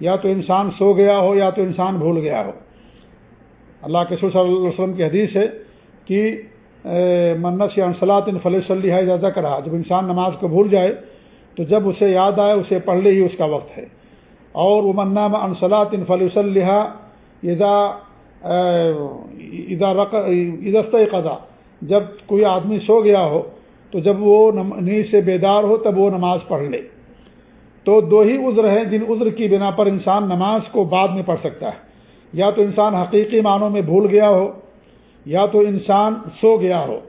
یا تو انسان سو گیا ہو یا تو انسان بھول گیا ہو۔ اللہ کے صلی اللہ علیہ وسلم کی حدیث ہے کہ منت یا انصلاط ان فلی صلی اجازہ کرا جب انسان نماز کو بھول جائے تو جب اسے یاد آئے، اسے پڑھ لے ہی اس کا وقت ہے۔ اور وہ منا انصلاط ان فلی صلیحہ ادست قضا جب کوئی آدمی سو گیا ہو، تو جب وہ نیند سے بیدار ہو، تب وہ نماز پڑھ لے۔ تو دو ہی عذر ہیں جن عذر کی بنا پر انسان نماز کو بعد میں پڑھ سکتا ہے۔ یا تو انسان حقیقی معنوں میں بھول گیا ہو یا تو انسان سو گیا ہو۔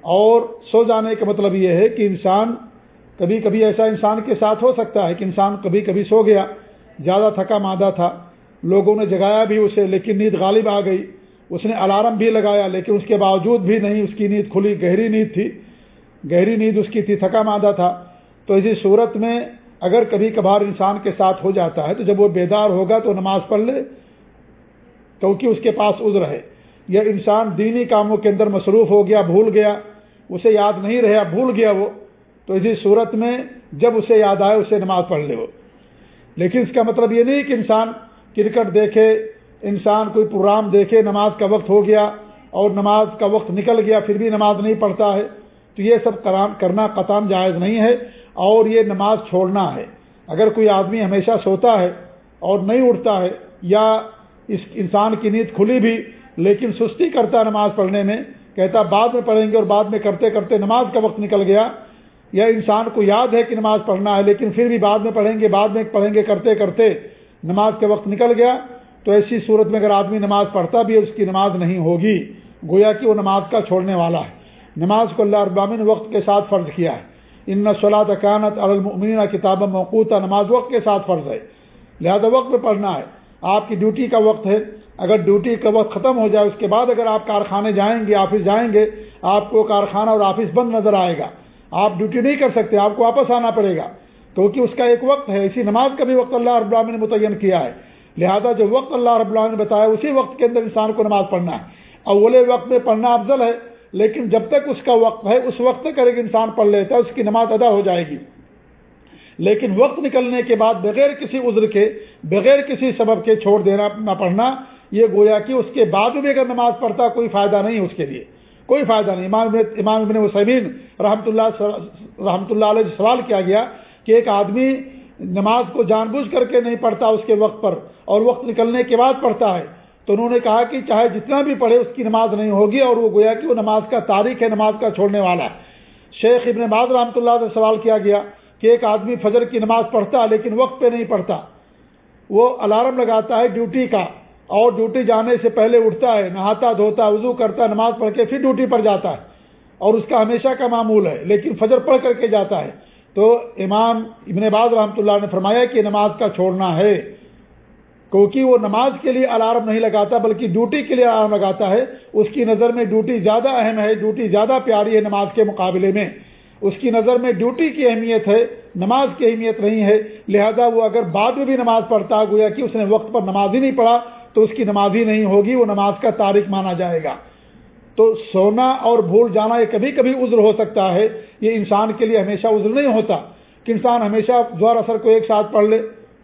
اور سو جانے کا مطلب یہ ہے کہ انسان کبھی کبھی ایسا انسان کے ساتھ ہو سکتا ہے کہ انسان کبھی کبھی سو گیا۔ زیادہ تھکا مادہ تھا۔ لوگوں نے جگایا بھی اسے، لیکن نیند غالب آ گئی۔ اس نے الارم بھی لگایا، لیکن اس کے باوجود بھی نہیں۔ اس کی نیند کھلی، گہری نیند تھی۔ گہری نیند اس کی تھی، تھکا مادہ تھا۔ تو اسی صورت میں اگر کبھی کبھار انسان کے ساتھ ہو جاتا ہے تو جب وہ بیدار ہوگا تو نماز پڑھ لے، کیونکہ اس کے پاس عذر ہے۔ یا انسان دینی کاموں کے اندر مصروف ہو گیا، بھول گیا، اسے یاد نہیں رہا، بھول گیا وہ، تو اسی صورت میں جب اسے یاد آئے، اسے نماز پڑھ لے وہ۔ لیکن اس کا مطلب یہ نہیں کہ انسان کرکٹ دیکھے، انسان کوئی پروگرام دیکھے، نماز کا وقت ہو گیا اور نماز کا وقت نکل گیا، پھر بھی نماز نہیں پڑھتا ہے، تو یہ سب کرنا قطام جائز نہیں ہے اور یہ نماز چھوڑنا ہے۔ اگر کوئی آدمی ہمیشہ سوتا ہے اور نہیں اٹھتا ہے یا اس انسان کی نیند کھلی بھی لیکن سستی کرتا ہے نماز پڑھنے میں، کہتا بعد میں پڑھیں گے اور بعد میں کرتے کرتے نماز کا وقت نکل گیا۔ یا انسان کو یاد ہے کہ نماز پڑھنا ہے، لیکن پھر بھی بعد میں پڑھیں گے، بعد میں پڑھیں گے، کرتے کرتے نماز کا وقت نکل گیا۔ تو ایسی صورت میں اگر آدمی نماز پڑھتا بھی ہے، اس کی نماز نہیں ہوگی۔ گویا کہ وہ نماز کا چھوڑنے والا ہے۔ نماز کو اللہ ابامن وقت کے ساتھ فرض کیا ہے۔ ان نصلاۃ اکانت المین کتاب موقوطہ نماز وقت کے ساتھ فرض ہے۔ لہذا وقت میں پڑھنا ہے۔ آپ کی ڈیوٹی کا وقت ہے۔ اگر ڈیوٹی کا وقت ختم ہو جائے اس کے بعد اگر آپ کارخانے جائیں گے، آفس جائیں گے، آپ کو کارخانہ اور آفس بند نظر آئے گا۔ آپ ڈیوٹی نہیں کر سکتے، آپ کو واپس آنا پڑے گا۔ کیونکہ اس کا ایک وقت ہے، اسی نماز کا بھی وقت اللہ رب العالمین نے متعین کیا ہے۔ لہذا جو وقت اللہ رب العالمین نے بتایا، اسی وقت کے اندر انسان کو نماز پڑھنا ہے۔ اول وقت میں پڑھنا افضل ہے، لیکن جب تک اس کا وقت ہے، اس وقت تک اگر انسان پڑھ لیتا ہے، اس کی نماز ادا ہو جائے گی۔ لیکن وقت نکلنے کے بعد بغیر کسی عذر کے، بغیر کسی سبب کے چھوڑ دینا، نہ پڑھنا یہ گویا کہ اس کے بعد بھی اگر نماز پڑھتا کوئی فائدہ نہیں اس کے لیے۔ کوئی فائدہ نہیں۔ امام امام ابن وسمین رحمۃ اللہ رحمۃ اللہ علیہ سوال کیا گیا کہ ایک آدمی نماز کو جان بوجھ کر کے نہیں پڑھتا اس کے وقت پر اور وقت نکلنے کے بعد پڑھتا ہے، تو انہوں نے کہا کہ چاہے جتنا بھی پڑھے اس کی نماز نہیں ہوگی اور وہ گویا کہ وہ نماز کا تاریخ ہے، نماز کا چھوڑنے والا ہے۔ شیخ ابن باز رحمۃ اللہ سے سوال کیا گیا کہ ایک آدمی فجر کی نماز پڑھتا لیکن وقت پہ نہیں پڑھتا۔ وہ الارم لگاتا ہے ڈیوٹی کا۔ اور ڈیوٹی جانے سے پہلے اٹھتا ہے، نہاتا، دھوتا، وضو کرتا ہے نماز پڑھ کے پھر ڈیوٹی پر جاتا ہے۔ اور اس کا ہمیشہ کا معمول ہے، لیکن فجر پڑھ کر کے جاتا ہے۔ تو امام ابن باز رحمۃ اللہ نے فرمایا کہ نماز کا چھوڑنا ہے۔ کیونکہ وہ نماز کے لیے الارم نہیں لگاتا، بلکہ ڈیوٹی کے لیے الارم لگاتا ہے۔ اس کی نظر میں ڈیوٹی زیادہ اہم ہے، ڈیوٹی زیادہ پیاری ہے نماز کے مقابلے میں۔ اس کی نظر میں ڈیوٹی کی اہمیت ہے، نماز کی اہمیت نہیں ہے۔ لہذا وہ اگر بعد میں بھی نماز پڑھتا، گویا کہ اس نے وقت پر نماز ہی نہیں پڑھا تو اس کی نماز ہی نہیں ہوگی، وہ نماز کا تاریخ مانا جائے گا۔ تو سونا اور بھول جانا یہ کبھی کبھی عذر ہو سکتا ہے۔ یہ انسان کے لیے ہمیشہ عذر نہیں ہوتا۔ کہ انسان ہمیشہ زور اثر کو ایک ساتھ پڑھ لے،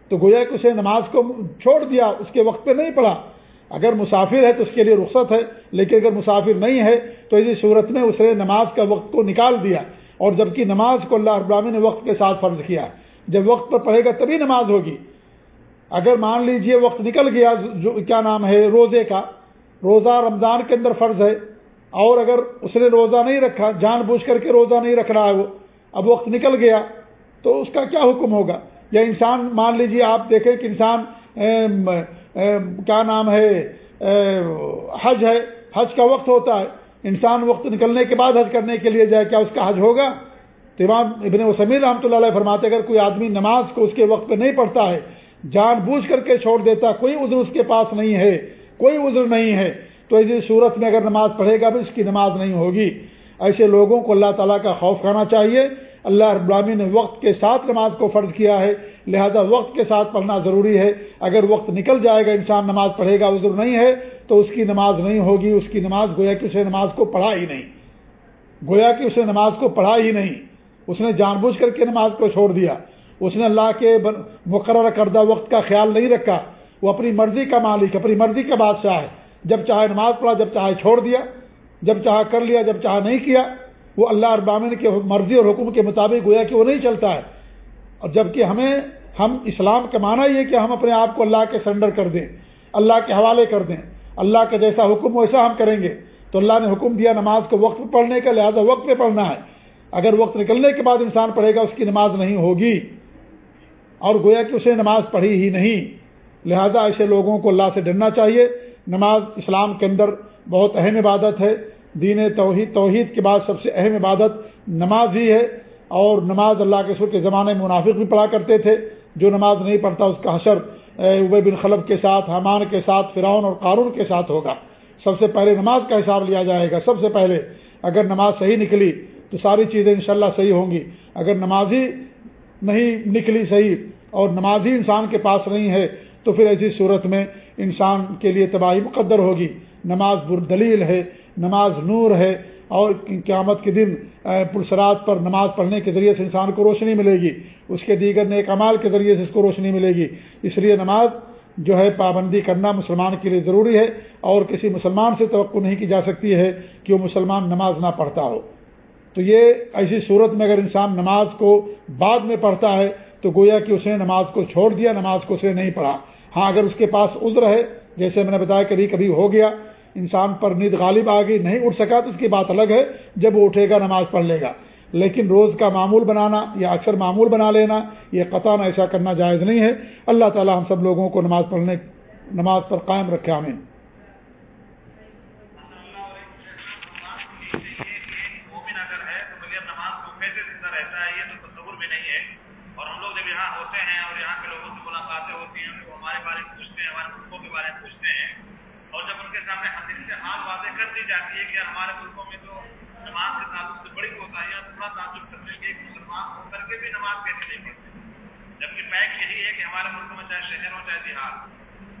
تو گویا کہ اسے نماز کو چھوڑ دیا، اس کے وقت پہ نہیں پڑھا۔ اگر مسافر ہے تو اس کے لیے رخصت ہے، لیکن اگر مسافر نہیں ہے تو اسی صورت میں اسے نماز کا وقت کو نکال دیا۔ اور جبکہ نماز کو اللہ ابراہمی نے وقت کے ساتھ فرض کیا، جب وقت پر پڑھے گا تبھی نماز ہوگی۔ اگر مان لیجیے وقت نکل گیا، جو کیا نام ہے، روزے کا، روزہ رمضان کے اندر فرض ہے، اور اگر اس نے روزہ نہیں رکھا، جان بوجھ کر کے روزہ نہیں رکھ رہا ہے وہ، اب وقت نکل گیا، تو اس کا کیا حکم ہوگا؟ یا انسان، مان لیجیے آپ دیکھیں کہ انسان کیا نام ہے حج ہے، حج کا وقت ہوتا ہے، انسان وقت نکلنے کے بعد حج کرنے کے لیے جائے، کیا اس کا حج ہوگا؟ تو امام ابن وسمیر رحمۃ اللہ علیہ فرماتے اگر کوئی آدمی نماز کو اس کے وقت پہ نہیں پڑھتا ہے جان بوجھ کر کے چھوڑ دیتا، کوئی عذر اس کے پاس نہیں ہے، کوئی عذر نہیں ہے۔ تو ایسی صورت میں اگر نماز پڑھے گا بھی اس کی نماز نہیں ہوگی۔ ایسے لوگوں کو اللہ تعالیٰ کا خوف کرنا چاہیے۔ اللہ ابرامی نے وقت کے ساتھ نماز کو فرض کیا ہے۔ لہذا وقت کے ساتھ پڑھنا ضروری ہے۔ اگر وقت نکل جائے گا، انسان نماز پڑھے گا، عذر نہیں ہے، تو اس کی نماز نہیں ہوگی۔ اس کی نماز گویا کہ اسے نماز کو پڑھا ہی نہیں۔ گویا کہ اسے نماز کو پڑھا ہی نہیں۔ اس نے جان بوجھ کر کے نماز کو چھوڑ دیا۔ اس نے اللہ کے مقرر کردہ وقت کا خیال نہیں رکھا۔ وہ اپنی مرضی کا مالک، اپنی مرضی کا بادشاہ ہے۔ جب چاہے نماز پڑھا، جب چاہے چھوڑ دیا، جب چاہے کر لیا، جب چاہے نہیں کیا، وہ اللہ ابامن کے مرضی اور حکم کے مطابق گویا کہ وہ نہیں چلتا ہے۔ اور جبکہ ہمیں ہم اسلام کا معنی یہ کہ ہم اپنے آپ کو اللہ کے سرنڈر کر دیں، اللہ کے حوالے کر دیں۔ اللہ کا جیسا حکم ویسا ہم کریں گے۔ تو اللہ نے حکم دیا نماز کو وقت پہ پڑھنے کا، لہٰذا وقت پہ پڑھنا ہے۔ اگر وقت نکلنے کے بعد انسان پڑھے گا، اس کی نماز نہیں ہوگی۔ اور گویا کہ اسے نماز پڑھی ہی نہیں۔ لہذا ایسے لوگوں کو اللہ سے ڈرنا چاہیے۔ نماز اسلام کے اندر بہت اہم عبادت ہے۔ دین توحید توحید کے بعد سب سے اہم عبادت نماز ہی ہے۔ اور نماز اللہ کے سر کے زمانے میں منافق بھی پڑھا کرتے تھے۔ جو نماز نہیں پڑھتا اس کا حشر عبی بن خلب کے ساتھ حمان کے ساتھ، فرعون اور قارون کے ساتھ ہوگا۔ سب سے پہلے نماز کا حساب لیا جائے گا۔ سب سے پہلے اگر نماز صحیح نکلی تو ساری چیزیں انشاءاللہ صحیح ہوں گی۔ اگر نماز ہی نہیں نکلی صحیح اور نماز ہی انسان کے پاس نہیں ہے، تو پھر ایسی صورت میں انسان کے لیے تباہی مقدر ہوگی۔ نماز بردلیل ہے، نماز نور ہے اور قیامت کے دن پرسرات پر نماز پڑھنے کے ذریعے سے انسان کو روشنی ملے گی۔ اس کے دیگر نیک امال کے ذریعے سے اس کو روشنی ملے گی۔ اس لیے نماز جو ہے پابندی کرنا مسلمان کے لیے ضروری ہے اور کسی مسلمان سے توقع نہیں کی جا سکتی ہے کہ وہ مسلمان نماز نہ پڑھتا ہو۔ تو یہ ایسی صورت میں اگر انسان نماز کو بعد میں پڑھتا ہے، تو گویا کہ اس نے نماز کو چھوڑ دیا، نماز کو اس نے نہیں پڑھا۔ ہاں اگر اس کے پاس عذر ہے، جیسے میں نے بتایا کبھی کبھی ہو گیا، انسان پر نیند غالب آ گئی، نہیں اٹھ سکا، تو اس کی بات الگ ہے جب وہ اٹھے گا، نماز پڑھ لے گا۔ لیکن روز کا معمول بنانا یا اکثر معمول بنا لینا، یہ قطع ایسا کرنا جائز نہیں ہے۔ اللہ تعالی ہم سب لوگوں کو نماز پڑھنے، نماز پر قائم رکھے ہمیں جاتی ہے کہ ہمارے ملکوں میں تو نماز کے تعلق سے بڑی کوتاہیاں تھوڑا تعجب کرنے کے مسلمان ہو کر کے بھی نماز کیسے نہیں پڑھتے۔ جبکہ پیک یہی ہے کہ ہمارے ملک میں چاہے شہر ہو، چاہے دیہات،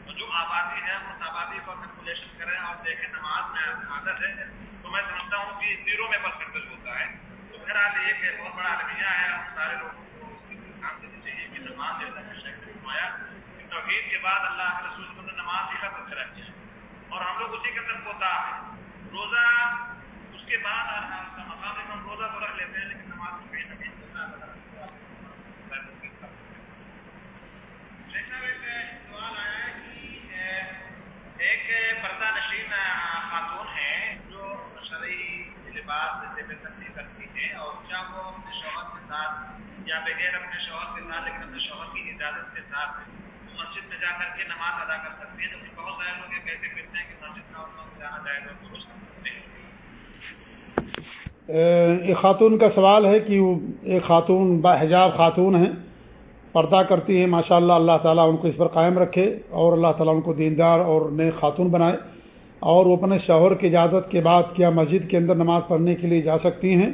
تو جو آبادی ہے اس آبادی پر کیلکولیشن کریں اور دیکھیں نماز میں عادت ہے۔ تو میں سمجھتا ہوں کہ زیرو میں پرسنٹیج ہوتا ہے۔ تو پھر آج یہ کہ بہت بڑا المیہ ہے، ہم سارے لوگوں کو اس کی دھیان دینی چاہیے کہ نماز جیسا کہ شیخ نے فرمایا توحید کے بعد اللہ کے رسول نماز ہی کا پتھر ہے۔ اور ہم لوگ اسی کے اندر ہوتا ہے۔ روزہ اس کے بعد ہم روزہ تو رکھ لیتے ہیں لیکن نماز کہیں نہ کہیں سوال آیا ہے کہ ایک پردہ نشین خاتون ہے جو شرعی لباس سے بے تنظیم کرتی ہے اور کیا وہ اپنے شوہر کے ساتھ یا بغیر اپنے شوہر کے ساتھ، لیکن اپنے شوہر کی اجازت کے ساتھ مسجد میں جا کر کے نماز ادا کر سکتی ہے جبکہ بہت سارے لوگ یہ کہتے پھرتے ہیں کہ مسجد میں جانا جائے گا درست ایک خاتون کا سوال ہے کہ ایک خاتون، با حجاب خاتون ہیں، پردہ کرتی ہیں ماشاء اللہ اللہ تعالیٰ ان کو اس پر قائم رکھے اور اللہ تعالیٰ ان کو دیندار اور نئے خاتون بنائے۔ اور وہ اپنے شوہر کی اجازت کے بعد کیا مسجد کے اندر نماز پڑھنے کے لیے جا سکتی ہیں؟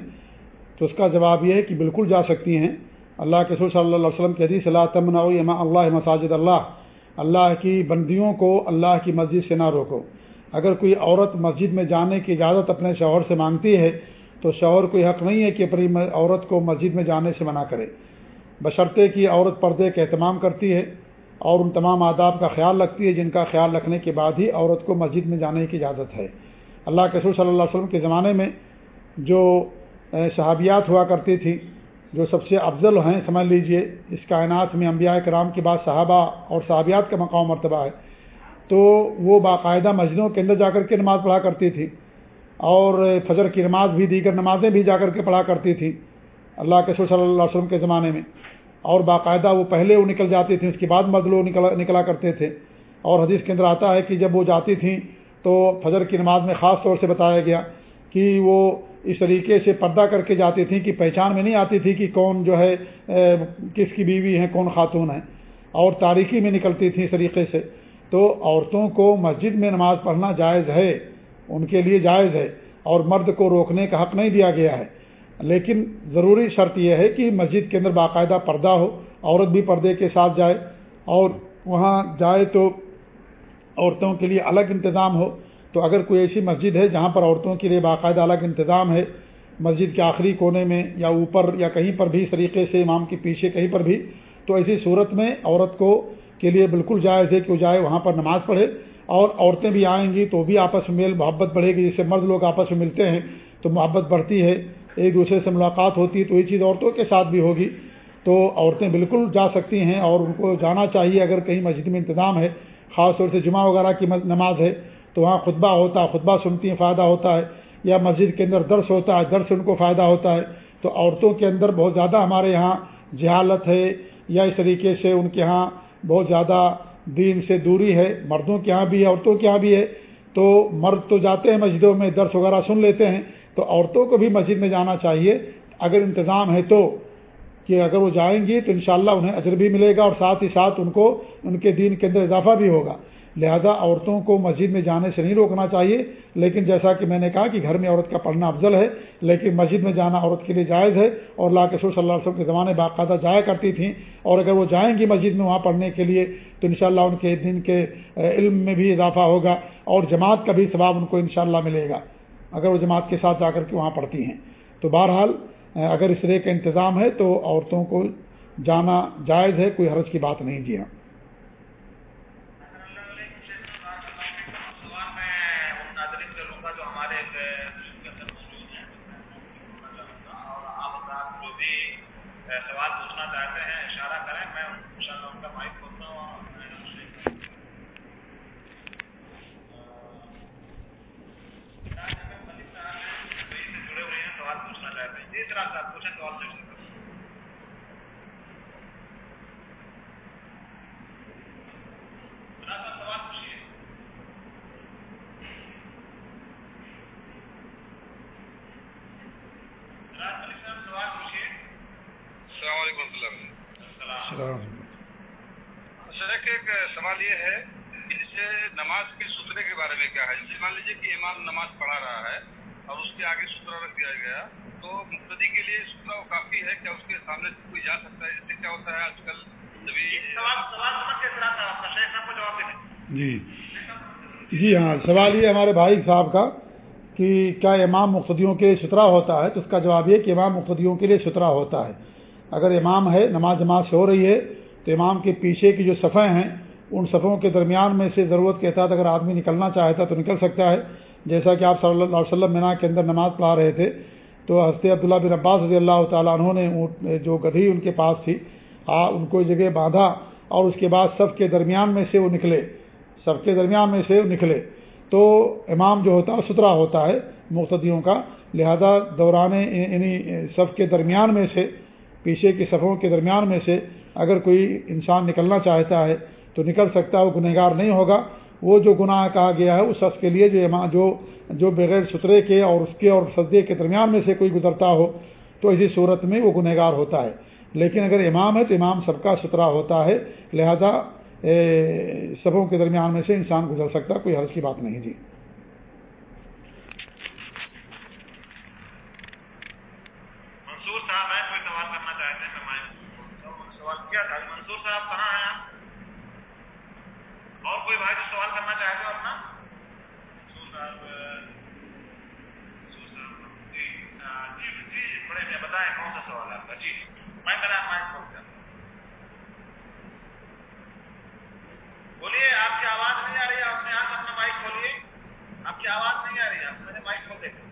تو اس کا جواب یہ ہے کہ بالکل جا سکتی ہیں۔ اللہ کے سور صلی اللہ علیہ وسلم کے حدیث اللہ تمنا اللہ مساجد اللہ۔ اللہ کی بندیوں کو اللہ کی مسجد سے نہ روکو۔ اگر کوئی عورت مسجد میں جانے کی اجازت اپنے شوہر سے مانگتی ہے، تو شوہر کوئی حق نہیں ہے کہ اپنی عورت کو مسجد میں جانے سے منع کرے۔ بشرطے کی عورت پردے کا اہتمام کرتی ہے اور ان تمام آداب کا خیال رکھتی ہے، جن کا خیال رکھنے کے بعد ہی عورت کو مسجد میں جانے کی اجازت ہے۔ اللہ کے صلی اللہ علیہ وسلم کے زمانے میں جو صحابیات ہوا کرتی تھی جو سب سے افضل ہیں، سمجھ لیجیے، اس کائنات میں انبیاء کرام کے بعد صحابہ اور صحابیات کا مقام مرتبہ ہے۔ تو وہ باقاعدہ مسجدوں کے اندر جا کر کے نماز پڑھا کرتی تھی۔ اور فجر کی نماز بھی، دیگر نمازیں بھی جا کر کے پڑھا کرتی تھی۔ اللہ کے صلی اللہ علیہ وسلم کے زمانے میں۔ اور باقاعدہ وہ پہلے وہ نکل جاتی تھیں اس کے بعد مدلو نکلا نکلا کرتے تھے۔ اور حدیث کے اندر آتا ہے کہ جب وہ جاتی تھیں تو فجر کی نماز میں خاص طور سے بتایا گیا کہ وہ اس طریقے سے پردہ کر کے جاتی تھیں کہ پہچان میں نہیں آتی تھی کہ کون جو ہے کس کی بیوی ہیں کون خاتون ہیں اور تاریخی میں نکلتی تھیں اس طریقے سے۔ تو عورتوں کو مسجد میں نماز پڑھنا جائز ہے، ان کے لیے جائز ہے، اور مرد کو روکنے کا حق نہیں دیا گیا ہے۔ لیکن ضروری شرط یہ ہے کہ مسجد کے اندر باقاعدہ پردہ ہو، عورت بھی پردے کے ساتھ جائے، اور وہاں جائے تو عورتوں کے لیے الگ انتظام ہو۔ تو اگر کوئی ایسی مسجد ہے جہاں پر عورتوں کے لیے باقاعدہ الگ انتظام ہے، مسجد کے آخری کونے میں یا اوپر یا کہیں پر بھی اس طریقے سے امام کے پیچھے کہیں پر بھی، تو ایسی صورت میں عورت کو کے لیے بالکل جائز ہے کہ وہ جائے وہاں پر نماز پڑھے اور عورتیں بھی آئیں گی تو بھی آپس میں میل محبت بڑھے گی جسے مرد لوگ آپس میں ملتے ہیں تو محبت بڑھتی ہے، ایک دوسرے سے ملاقات ہوتی ہے تو یہ چیز عورتوں کے ساتھ بھی ہوگی۔ تو عورتیں بالکل جا سکتی ہیں اور ان کو جانا چاہیے اگر کہیں مسجد میں انتظام ہے، خاص طور سے جمعہ وغیرہ کی نماز ہے۔ تو وہاں خطبہ ہوتا ہے، خطبہ سنتی ہیں، فائدہ ہوتا ہے۔ یا مسجد کے اندر درس ہوتا ہے، درس ان کو فائدہ ہوتا ہے۔ تو عورتوں کے اندر بہت زیادہ ہمارے یہاں جہالت ہے یا اس طریقے سے ان کے یہاں بہت زیادہ دین سے دوری ہے۔ مردوں کے یہاں بھی ہے، عورتوں کے یہاں بھی ہے۔ تو مرد تو جاتے ہیں مسجدوں میں، درس وغیرہ سن لیتے ہیں۔ تو عورتوں کو بھی مسجد میں جانا چاہیے۔ اگر انتظام ہے تو کہ اگر وہ جائیں گی تو انشاءاللہ انہیں اجر بھی ملے گا اور ساتھ ہی ساتھ ان کو، ان کے دین کے اندر اضافہ بھی ہوگا۔ لہذا عورتوں کو مسجد میں جانے سے نہیں روکنا چاہیے۔ لیکن جیسا کہ میں نے کہا کہ گھر میں عورت کا پڑھنا افضل ہے، لیکن مسجد میں جانا عورت کے لیے جائز ہے اور اللہ کے صلی اللہ علیہ وسلم کے زمانے باقاعدہ جایا کرتی تھیں۔ اور اگر وہ جائیں گی مسجد میں وہاں پڑھنے کے لیے، تو انشاءاللہ ان کے دن کے علم میں بھی اضافہ ہوگا اور جماعت کا بھی ثواب ان کو انشاءاللہ ملے گا۔ اگر وہ جماعت کے ساتھ جا کر کے وہاں پڑھتی ہیں۔ تو بہرحال اگر اس طرح کا انتظام ہے تو عورتوں کو جانا جائز ہے، کوئی حرج کی بات نہیں جی ہاں۔ چاہتے ہیں، اشارہ کریں، میں ان شاء اللہ ان کا مائک کھولتا ہوں اور جڑے ہوئے ہیں سوال پوچھنا چاہتے ہیں جس طرح صاحب پوچھیں تو سے سوال پوچھیے راج ملک صاحب سوال پوچھیے السلام علیکم ورحمۃ اللہ السلام شیخ ایک سوال یہ ہے جسے نماز کے سترے کے بارے میں کیا ہے؟ جسے مان لیجیے کہ امام نماز پڑھا رہا ہے اور اس کے آگے سترا رکھ دیا گیا تو مقتدی کے لیے سترا کافی ہے؟ کیا اس کے سامنے کوئی جا سکتا ہے؟ جس سے کیا ہوتا ہے آج کل جی۔ جی ہاں سوال یہ ہمارے بھائی صاحب کا کہ کیا امام مقتدیوں کے لیے سترا ہوتا ہے؟ تو اس کا جواب یہ کہ امام مقتدیوں کے لیے سترا ہوتا ہے۔ اگر امام ہے، نماز جماعت سے ہو رہی ہے، تو امام کے پیچھے کی جو صفحے ہیں، ان صفوں کے درمیان میں سے ضرورت کے تحت اگر آدمی نکلنا چاہتا تو نکل سکتا ہے۔ جیسا کہ آپ صلی اللہ علیہ وسلم مینا کے اندر نماز پڑھا رہے تھے، تو حضرت عبداللہ بن عباس رضی اللہ تعالیٰ عنہ نے جو گدھی ان کے پاس تھی ان کو جگہ باندھا اور اس کے بعد صف کے درمیان میں سے وہ نکلے۔ سب کے درمیان میں سے وہ نکلے۔ تو امام جو ہوتا ہے ستھرا ہوتا ہے مقتدیوں کا۔ لہذا دوران یعنی صف کے درمیان میں سے پیچھے کی صفوں کے درمیان میں سے اگر کوئی انسان نکلنا چاہتا ہے تو نکل سکتا ہے، وہ گنہگار نہیں ہوگا۔ وہ جو گناہ کہا گیا ہے، اس شخص کے لیے جو امام جو جو بغیر سترے کے اور اس کے اور سجدے کے درمیان میں سے کوئی گزرتا ہو، تو اسی صورت میں وہ گنہگار ہوتا ہے۔ لیکن اگر امام ہے تو امام سب کا ستھرا ہوتا ہے۔ لہذا سبوں کے درمیان میں سے انسان گزر سکتا، کوئی حرض کی بات نہیں۔ جی منصور صاحب ہے کوئی سوال کرنا چاہتے ہیں میں سوال کیا تھا منصور صاحب کہاں ہیں آپ اور کوئی بھائی جو سوال کرنا چاہے ہو اپنا؟ جی جی جی بڑے میں بتائیں کون سا سوال ہے آپ کا؟ جی میں میرا مائک کھول دیا بولیے، آپ کی آواز نہیں آ رہی ہے نے آپ اپنا مائک کھولیے آپ کی آواز نہیں آ رہی ہے، آپ نے مائک کھول دیکھا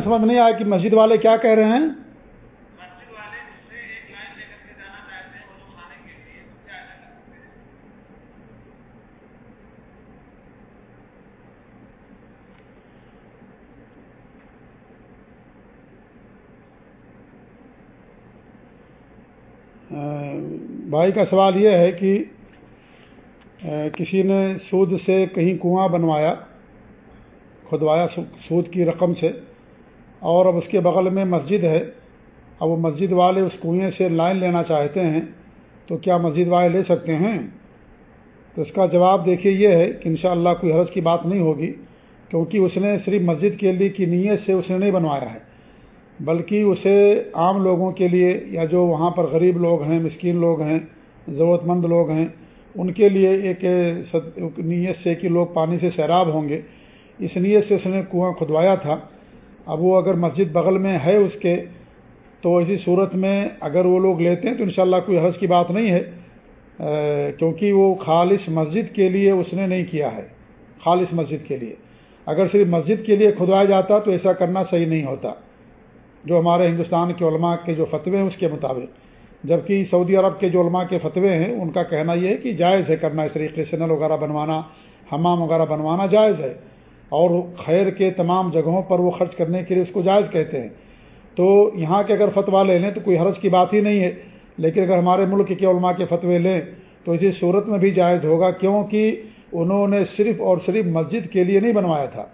میں سمجھ نہیں آیا کہ مسجد والے کیا کہہ رہے ہیں؟ بھائی کا سوال یہ ہے کہ کسی نے سود سے کہیں کنواں بنوایا کھدوایا سود کی رقم سے؟ اور اب اس کے بغل میں مسجد ہے۔ اب وہ مسجد والے اس کنویں سے لائن لینا چاہتے ہیں، تو کیا مسجد والے لے سکتے ہیں؟ تو اس کا جواب دیکھیے یہ ہے کہ انشاءاللہ کوئی حرض کی بات نہیں ہوگی، کیونکہ اس نے صرف مسجد کے لیے کی نیت سے اس نے نہیں بنوایا ہے، بلکہ اسے عام لوگوں کے لیے یا جو وہاں پر غریب لوگ ہیں، مسکین لوگ ہیں، ضرورت مند لوگ ہیں، ان کے لیے ایک نیت سے کہ لوگ پانی سے سیراب ہوں گے۔ اس نیت سے اس نے کنواں کھدوایا تھا۔ اب وہ اگر مسجد بغل میں ہے اس کے، تو اسی صورت میں اگر وہ لوگ لیتے ہیں تو انشاءاللہ کوئی حرض کی بات نہیں ہے کیونکہ وہ خالص مسجد کے لیے اس نے نہیں کیا ہے، خالص مسجد کے لیے۔ اگر صرف مسجد کے لیے کھدوایا جاتا تو ایسا کرنا صحیح نہیں ہوتا۔ جو ہمارے ہندوستان کے علماء کے جو فتوے ہیں اس کے مطابق۔ جبکہ سعودی عرب کے جو علماء کے فتوے ہیں، ان کا کہنا یہ ہے کہ جائز ہے کرنا اس طریقے سے، نل وغیرہ بنوانا، حمام وغیرہ بنوانا جائز ہے۔ اور خیر کے تمام جگہوں پر وہ خرچ کرنے کے لیے اس کو جائز کہتے ہیں۔ تو یہاں کے اگر فتویٰ لے لیں تو کوئی حرض کی بات ہی نہیں ہے، لیکن اگر ہمارے ملک کے علماء کے فتوے لیں تو اسی صورت میں بھی جائز ہوگا، کیونکہ انہوں نے صرف اور صرف مسجد کے لیے نہیں بنوایا تھا،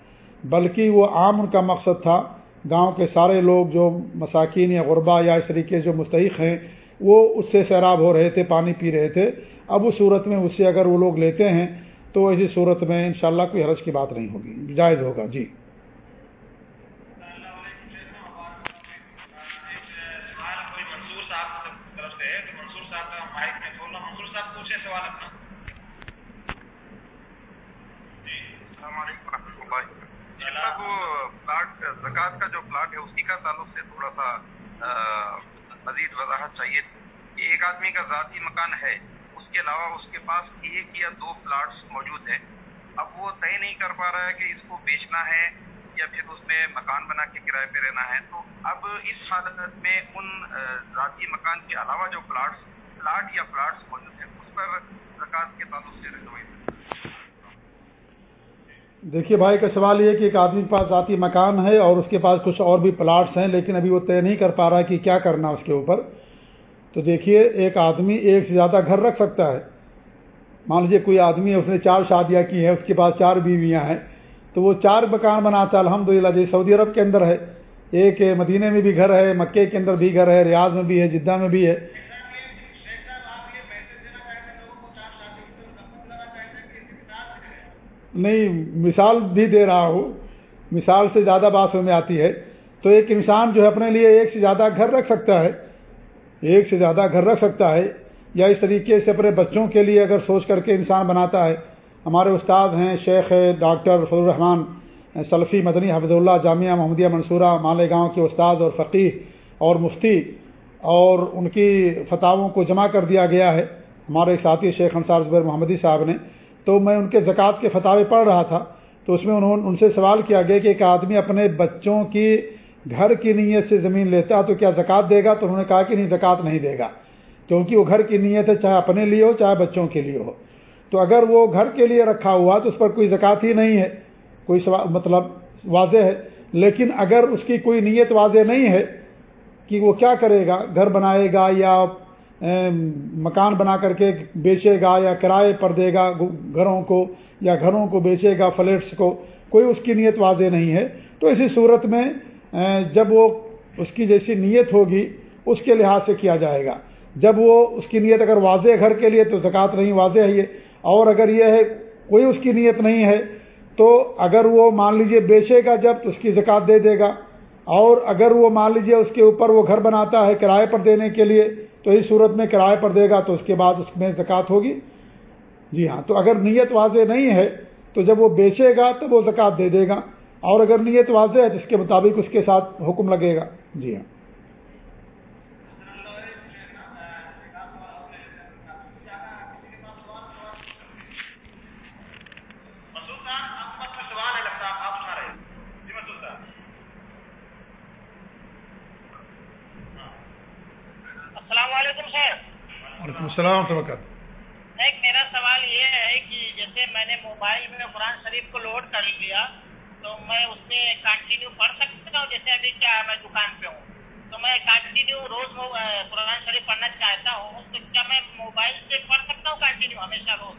بلکہ وہ عام ان کا مقصد تھا۔ گاؤں کے سارے لوگ جو مساکین یا غربا یا اس طریقے جو مستحق ہیں، وہ اس سے سیراب ہو رہے تھے، پانی پی رہے تھے۔ اب اس صورت میں اس سے اگر وہ لوگ لیتے ہیں تو ایسی صورت میں انشاءاللہ کوئی حرج کی بات نہیں ہوگی۔ جائز ہوگا جی۔ زکات کا جو پلاٹ ہے اسی کا تعلق سے تھوڑا سا مزید وضاحت چاہیے کہ ایک آدمی کا ذاتی مکان ہے اس کے علاوہ اس کے پاس ایک یا دو پلاٹس موجود ہیں۔ اب وہ طے نہیں کر پا رہا ہے کہ اس کو بیچنا ہے یا پھر اس میں مکان بنا کے کرائے پہ رہنا ہے۔ تو اب اس حالت میں ان ذاتی مکان کے علاوہ جو پلاٹس، پلاٹ یا پلاٹس موجود ہیں، اس پر زکات کے تعلق سے رہنمائی۔ دیکھیے بھائی، کا سوال یہ کہ ایک آدمی کے پاس ذاتی مکان ہے اور اس کے پاس کچھ اور بھی پلاٹس ہیں، لیکن ابھی وہ طے نہیں کر پا رہا ہے کہ کیا کرنا اس کے اوپر۔ تو دیکھیے، ایک آدمی ایک سے زیادہ گھر رکھ سکتا ہے۔ مان لیجیے کوئی آدمی ہے، اس نے چار شادیاں کی ہیں، اس کے پاس چار بیویاں ہیں، تو وہ چار مکان بناتا ہے۔ الحمد للہ جی سعودی عرب کے اندر ہے۔ ایک مدینہ میں بھی گھر ہے، مکے کے اندر بھی گھر ہے، ریاض میں بھی ہے، جدہ میں بھی ہے۔ نہیں، مثال بھی دے رہا ہوں۔ مثال سے زیادہ بات میں آتی ہے۔ تو ایک انسان جو ہے، اپنے لیے ایک سے زیادہ گھر رکھ سکتا ہے۔ ایک سے زیادہ گھر رکھ سکتا ہے یا اس طریقے سے اپنے بچوں کے لیے اگر سوچ کر کے انسان بناتا ہے۔ ہمارے استاد ہیں، شیخ ڈاکٹر فضل الرحمان سلفی مدنی حفظ اللہ، جامعہ محمدیہ منصورہ مالیگاؤں کے استاد اور فقیر اور مفتی اور ان کی فتحوں کو جمع کر دیا گیا ہے۔ ہمارے ساتھی شیخ انصار زبیر محمدی صاحب نے۔ تو میں ان کے زکوٰۃ کے فتح پڑھ رہا تھا۔ تو اس میں انہوں ان سے سوال کیا گیا کہ ایک آدمی اپنے بچوں کی گھر کی نیت سے زمین لیتا تو کیا زکوٰۃ دے گا؟ تو انہوں نے کہا کہ نہیں زکوٰۃ نہیں دے گا۔ کیونکہ وہ گھر کی نیت ہے، چاہے اپنے لیے ہو، چاہے بچوں کے لیے ہو۔ تو اگر وہ گھر کے لیے رکھا ہوا تو اس پر کوئی زکوٰۃ ہی نہیں ہے۔ کوئی مطلب واضح ہے۔ لیکن اگر اس کی کوئی نیت واضح نہیں ہے کہ وہ کیا کرے گا؟ گھر بنائے گا یا مکان بنا کر کے بیچے گا یا کرائے پر دے گا گھروں کو یا گھروں کو بیچے گا، فلیٹس کو، کوئی اس کی نیت واضح نہیں ہے۔ تو اسی صورت میں جب وہ اس کی جیسی نیت ہوگی، اس کے لحاظ سے کیا جائے گا۔ جب وہ اس کی نیت اگر واضح گھر کے لیے، تو زکوٰۃ نہیں واضح ہے یہ۔ اور اگر یہ ہے، کوئی اس کی نیت نہیں ہے، تو اگر وہ مان لیجیے بیچے گا جب، تو اس کی زکوٰۃ دے دے گا۔ اور اگر وہ مان لیجیے اس کے اوپر وہ گھر بناتا ہے کرائے پر دینے کے لیے، تو اس صورت میں کرائے پر دے گا، تو اس کے بعد اس میں زکوٰۃ ہوگی۔ جی ہاں تو اگر نیت واضح نہیں ہے، تو جب وہ بیچے گا تو وہ زکوٰۃ دے دے گا۔ اور اگر نیت واضح ہے اس کے مطابق اس کے ساتھ حکم لگے گا۔ جی ہاں۔ السلام ایک میرا سوال یہ ہے کہ جیسے میں نے موبائل میں قرآن شریف کو لوڈ کر لیا تو میں اس میں کنٹینیو پڑھ سکتا ہوں، جیسے ابھی کیا میں دکان پہ ہوں۔ تو میں کنٹینیو روز قرآن شریف پڑھنا چاہتا ہوں، تو کیا میں موبائل سے پڑھ سکتا ہوں کنٹینیو ہمیشہ روز؟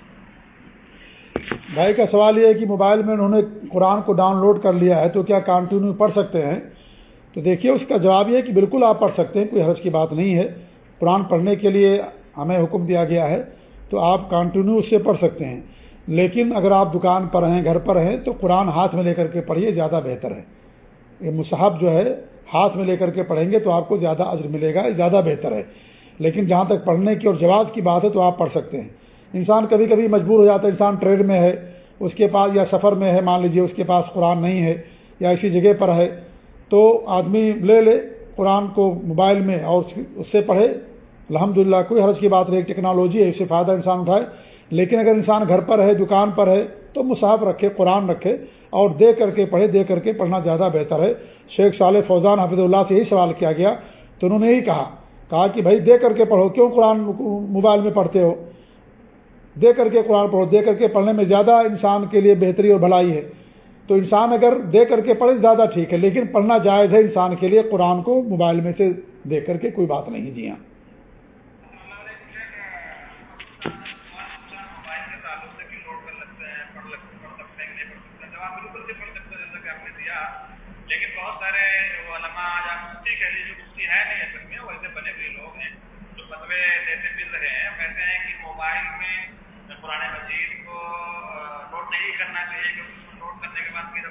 بھائی، کا سوال یہ ہے کہ موبائل میں انہوں نے قرآن کو ڈاؤن لوڈ کر لیا ہے تو کیا کنٹینیو پڑھ سکتے ہیں؟ تو دیکھیے، اس کا جواب یہ ہے کہ بالکل آپ پڑھ سکتے ہیں، کوئی حرض کی بات نہیں ہے۔ قرآن پڑھنے کے لیے ہمیں حکم دیا گیا ہے، تو آپ کنٹینیو اس سے پڑھ سکتے ہیں۔ لیکن اگر آپ دکان پر ہیں، گھر پر ہیں، تو قرآن ہاتھ میں لے کر کے پڑھیے، زیادہ بہتر ہے۔ یہ مصحف جو ہے، ہاتھ میں لے کر کے پڑھیں گے تو آپ کو زیادہ عزر ملے گا، زیادہ بہتر ہے۔ لیکن جہاں تک پڑھنے کی اور جواب کی بات ہے، تو آپ پڑھ سکتے ہیں۔ انسان کبھی کبھی مجبور ہو جاتا ہے، انسان ٹرین میں ہے، اس کے پاس یا سفر میں ہے، مان لیجیے اس کے پاس قرآن نہیں ہے یا اسی جگہ پر ہے، تو آدمی لے لے قرآن کو موبائل میں اور اس سے پڑھے۔ الحمد للہ کوئی حرض کی بات نہیں ٹیکنالوجی ہے، اس سے فائدہ انسان اٹھائے۔ لیکن اگر انسان گھر پر ہے دکان پر ہے تو مصحف رکھے، قرآن رکھے اور دے کر کے پڑھے، دے کر کے پڑھنا زیادہ بہتر ہے۔ شیخ صالح فوزان حفظ اللہ سے یہی سوال کیا گیا تو انہوں نے یہی کہا کہا کہ بھائی دے کر کے پڑھو، کیوں قرآن موبائل میں پڑھتے ہو؟ دے کر کے قرآن پڑھو، دے کر کے پڑھنے میں زیادہ انسان کے لیے بہتری اور بھلائی ہے۔ تو انسان اگر دے کر کے پڑھے، زیادہ ٹھیک ہے، لیکن پڑھنا جائز ہے انسان کے لیے قرآن کو موبائل میں سے دے کر کے، کوئی بات نہیں جی ہاں۔ لیجیے ہے نہیں، اصل میں ویسے بنے ہوئے لوگ ہیں، جو فتوے دیتے پھر رہے ہیں۔ کہتے ہیں کہ موبائل میں قرآن مجید کو نوٹ نہیں کرنا چاہیے، کیونکہ اس کو نوٹ کرنے کے بعد پھر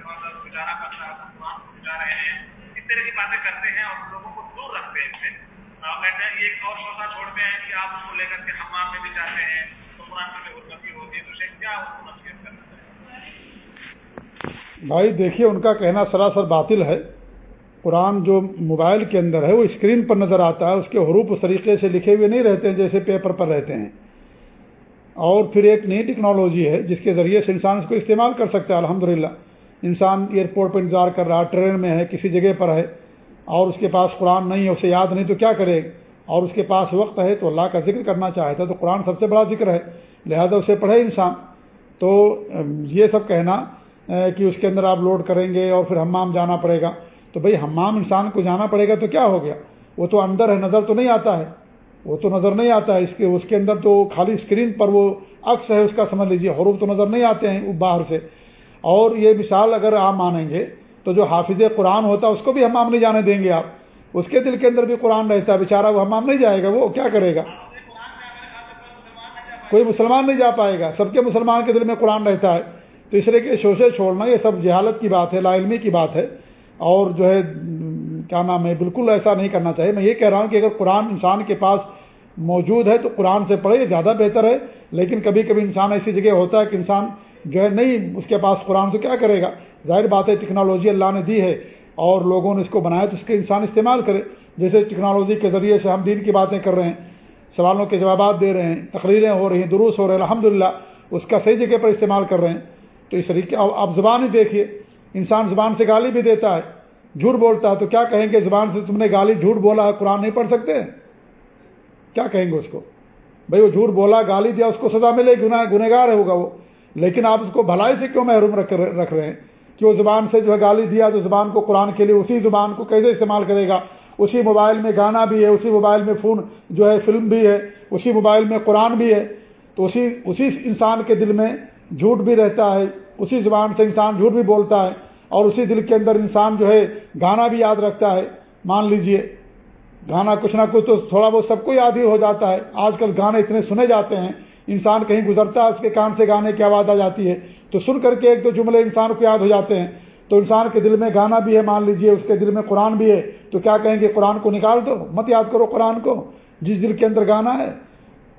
گزارا کرتا ہے قرآن کو بچا رہے ہیں۔ اس طرح کی باتیں کرتے ہیں اور لوگوں کو دور رکھتے ہیں ان سے اور کہتے ہیں کہ ایک اور شوشہ چھوڑتے ہیں کہ آپ اس کو لے کر کے حمام میں بھی چاہتے ہیں، تو قرآن کی غربتی ہوتی ہے، تو شیخ کیا اس کو نصیحت کرنا چاہیے بھائی دیکھیے، ان کا کہنا سراسر باطل ہے۔ قرآن جو موبائل کے اندر ہے، وہ اسکرین پر نظر آتا ہے، اس کے حروف اس طریقے سے لکھے ہوئے نہیں رہتے ہیں جیسے پیپر پر رہتے ہیں۔ اور پھر ایک نئی ٹیکنالوجی ہے، جس کے ذریعے سے انسان اس کو استعمال کر سکتا ہے الحمد انسان ایئرپورٹ پر انتظار کر رہا ہے ٹرین میں ہے، کسی جگہ پر ہے، اور اس کے پاس قرآن نہیں ہے، اسے یاد نہیں تو کیا کرے؟ اور اس کے پاس وقت ہے تو اللہ کا ذکر کرنا چاہتا ہے، تو قرآن سب سے بڑا ذکر ہے۔ لہذا اسے پڑھے انسان۔ تو یہ سب کہنا کہ اس کے اندر آپ لوڈ کریں گے اور پھر ہمام جانا پڑے گا۔ تو بھائی ہمام انسان کو جانا پڑے گا تو کیا ہو گیا؟ وہ تو اندر ہے، نظر تو نہیں آتا ہے۔ وہ تو نظر نہیں آتا ہے، اس کے اس کے اندر تو خالی اسکرین پر وہ عکس ہے، اس کا سمجھ لیجیے حروف تو نظر نہیں آتے ہیں باہر سے۔ اور یہ مثال اگر آپ مانیں گے، تو جو حافظ قرآن ہوتا ہے، اس کو بھی ہمام نہیں جانے دیں گے آپ۔ اس کے دل کے اندر بھی قرآن رہتا ہے، بیچارہ وہ ہمام نہیں جائے گا، وہ کیا کرے گا؟ کوئی مسلمان نہیں جا پائے گا، سب کے مسلمان کے دل میں قرآن رہتا ہے۔ تو اس طرح کے شوشے چھوڑنا، یہ سب جہالت کی بات ہے، لا علمی کی بات ہے۔ اور جو ہے، کیا نام ہے، بالکل ایسا نہیں کرنا چاہیے۔ میں یہ کہہ رہا ہوں کہ اگر قرآن انسان کے پاس موجود ہے تو قرآن سے پڑھے، یہ زیادہ بہتر ہے۔ لیکن کبھی کبھی انسان ایسی جگہ ہوتا ہے کہ انسان جو ہے نہیں، اس کے پاس قرآن سے کیا کرے گا؟ ظاہر بات ہے، ٹیکنالوجی اللہ نے دی ہے اور لوگوں نے اس کو بنایا تو اس کے انسان استعمال کرے۔ جیسے ٹیکنالوجی کے ذریعے سے ہم دین کی باتیں کر رہے ہیں، سوالوں کے جوابات دے رہے ہیں، تقریریں ہو رہی ہیں، دروس ہو رہے ہیں الحمد اس کا صحیح جگہ پر استعمال کر رہے ہیں۔ تو اس طریقے آپ زبان ہی دیکھیے۔ انسان زبان سے گالی بھی دیتا ہے، جھوٹ بولتا ہے، تو کیا کہیں گے زبان سے تم نے گالی جھوٹ بولا ہے قرآن نہیں پڑھ سکتے؟ کیا کہیں گے اس کو؟ بھائی وہ جھوٹ بولا، گالی دیا، اس کو سزا ملے، گناہ گنہگار ہوگا وہ۔ لیکن آپ اس کو بھلائی سے کیوں محروم رکھ رکھ رہے ہیں؟ کہ وہ زبان سے جو ہے گالی دیا، تو زبان کو قرآن کے لیے اسی زبان کو کیسے استعمال کرے گا؟ اسی موبائل میں گانا بھی ہے، اسی موبائل میں فون جو ہے، فلم بھی ہے، اسی موبائل میں قرآن بھی ہے۔ تو اسی اسی انسان کے دل میں جھوٹ بھی رہتا ہے، اسی زبان سے انسان جھوٹ بھی بولتا ہے۔ اور اسی دل کے اندر انسان جو ہے گانا بھی یاد رکھتا ہے۔ مان لیجیے، گانا کچھ نہ کچھ تو تھوڑا بہت سب کو یاد ہی ہو جاتا ہے۔ آج کل گانے اتنے سنے جاتے ہیں، انسان کہیں گزرتا ہے، اس کے کان سے گانے کی آواز آ جاتی ہے۔ تو سن کر کے ایک دو جملے انسان کو یاد ہو جاتے ہیں۔ تو انسان کے دل میں گانا بھی ہے، مان لیجیے، اس کے دل میں قرآن بھی ہے۔ تو کیا کہیں گے؟ قرآن کو نکال دو، مت یاد کرو قرآن کو۔ جس دل کے اندر گانا ہے۔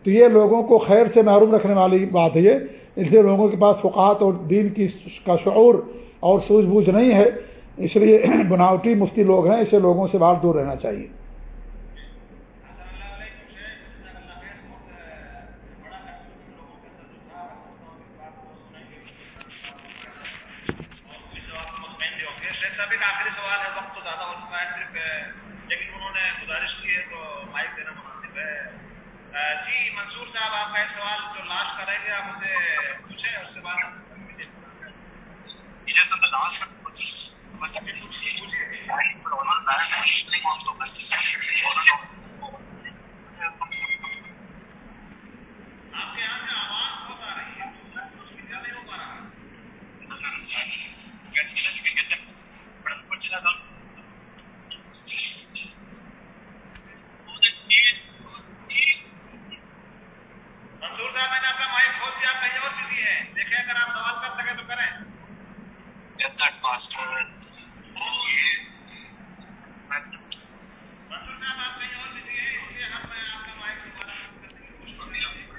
تو یہ لوگوں کو خیر سے محروم رکھنے والی بات ہے یہ۔ اس لیے لوگوں کے پاس فقات اور دین کی کا شعور اور سوجھ بوجھ نہیں ہے، اس لیے (clears throat) بناوٹی مفتی لوگ ہیں، اسے لوگوں سے باہر دور رہنا چاہیے۔ آخری سوال It میں نے آپ دیکھیں اگر آپ سوال کر سکیں تو کریں۔ Thank you.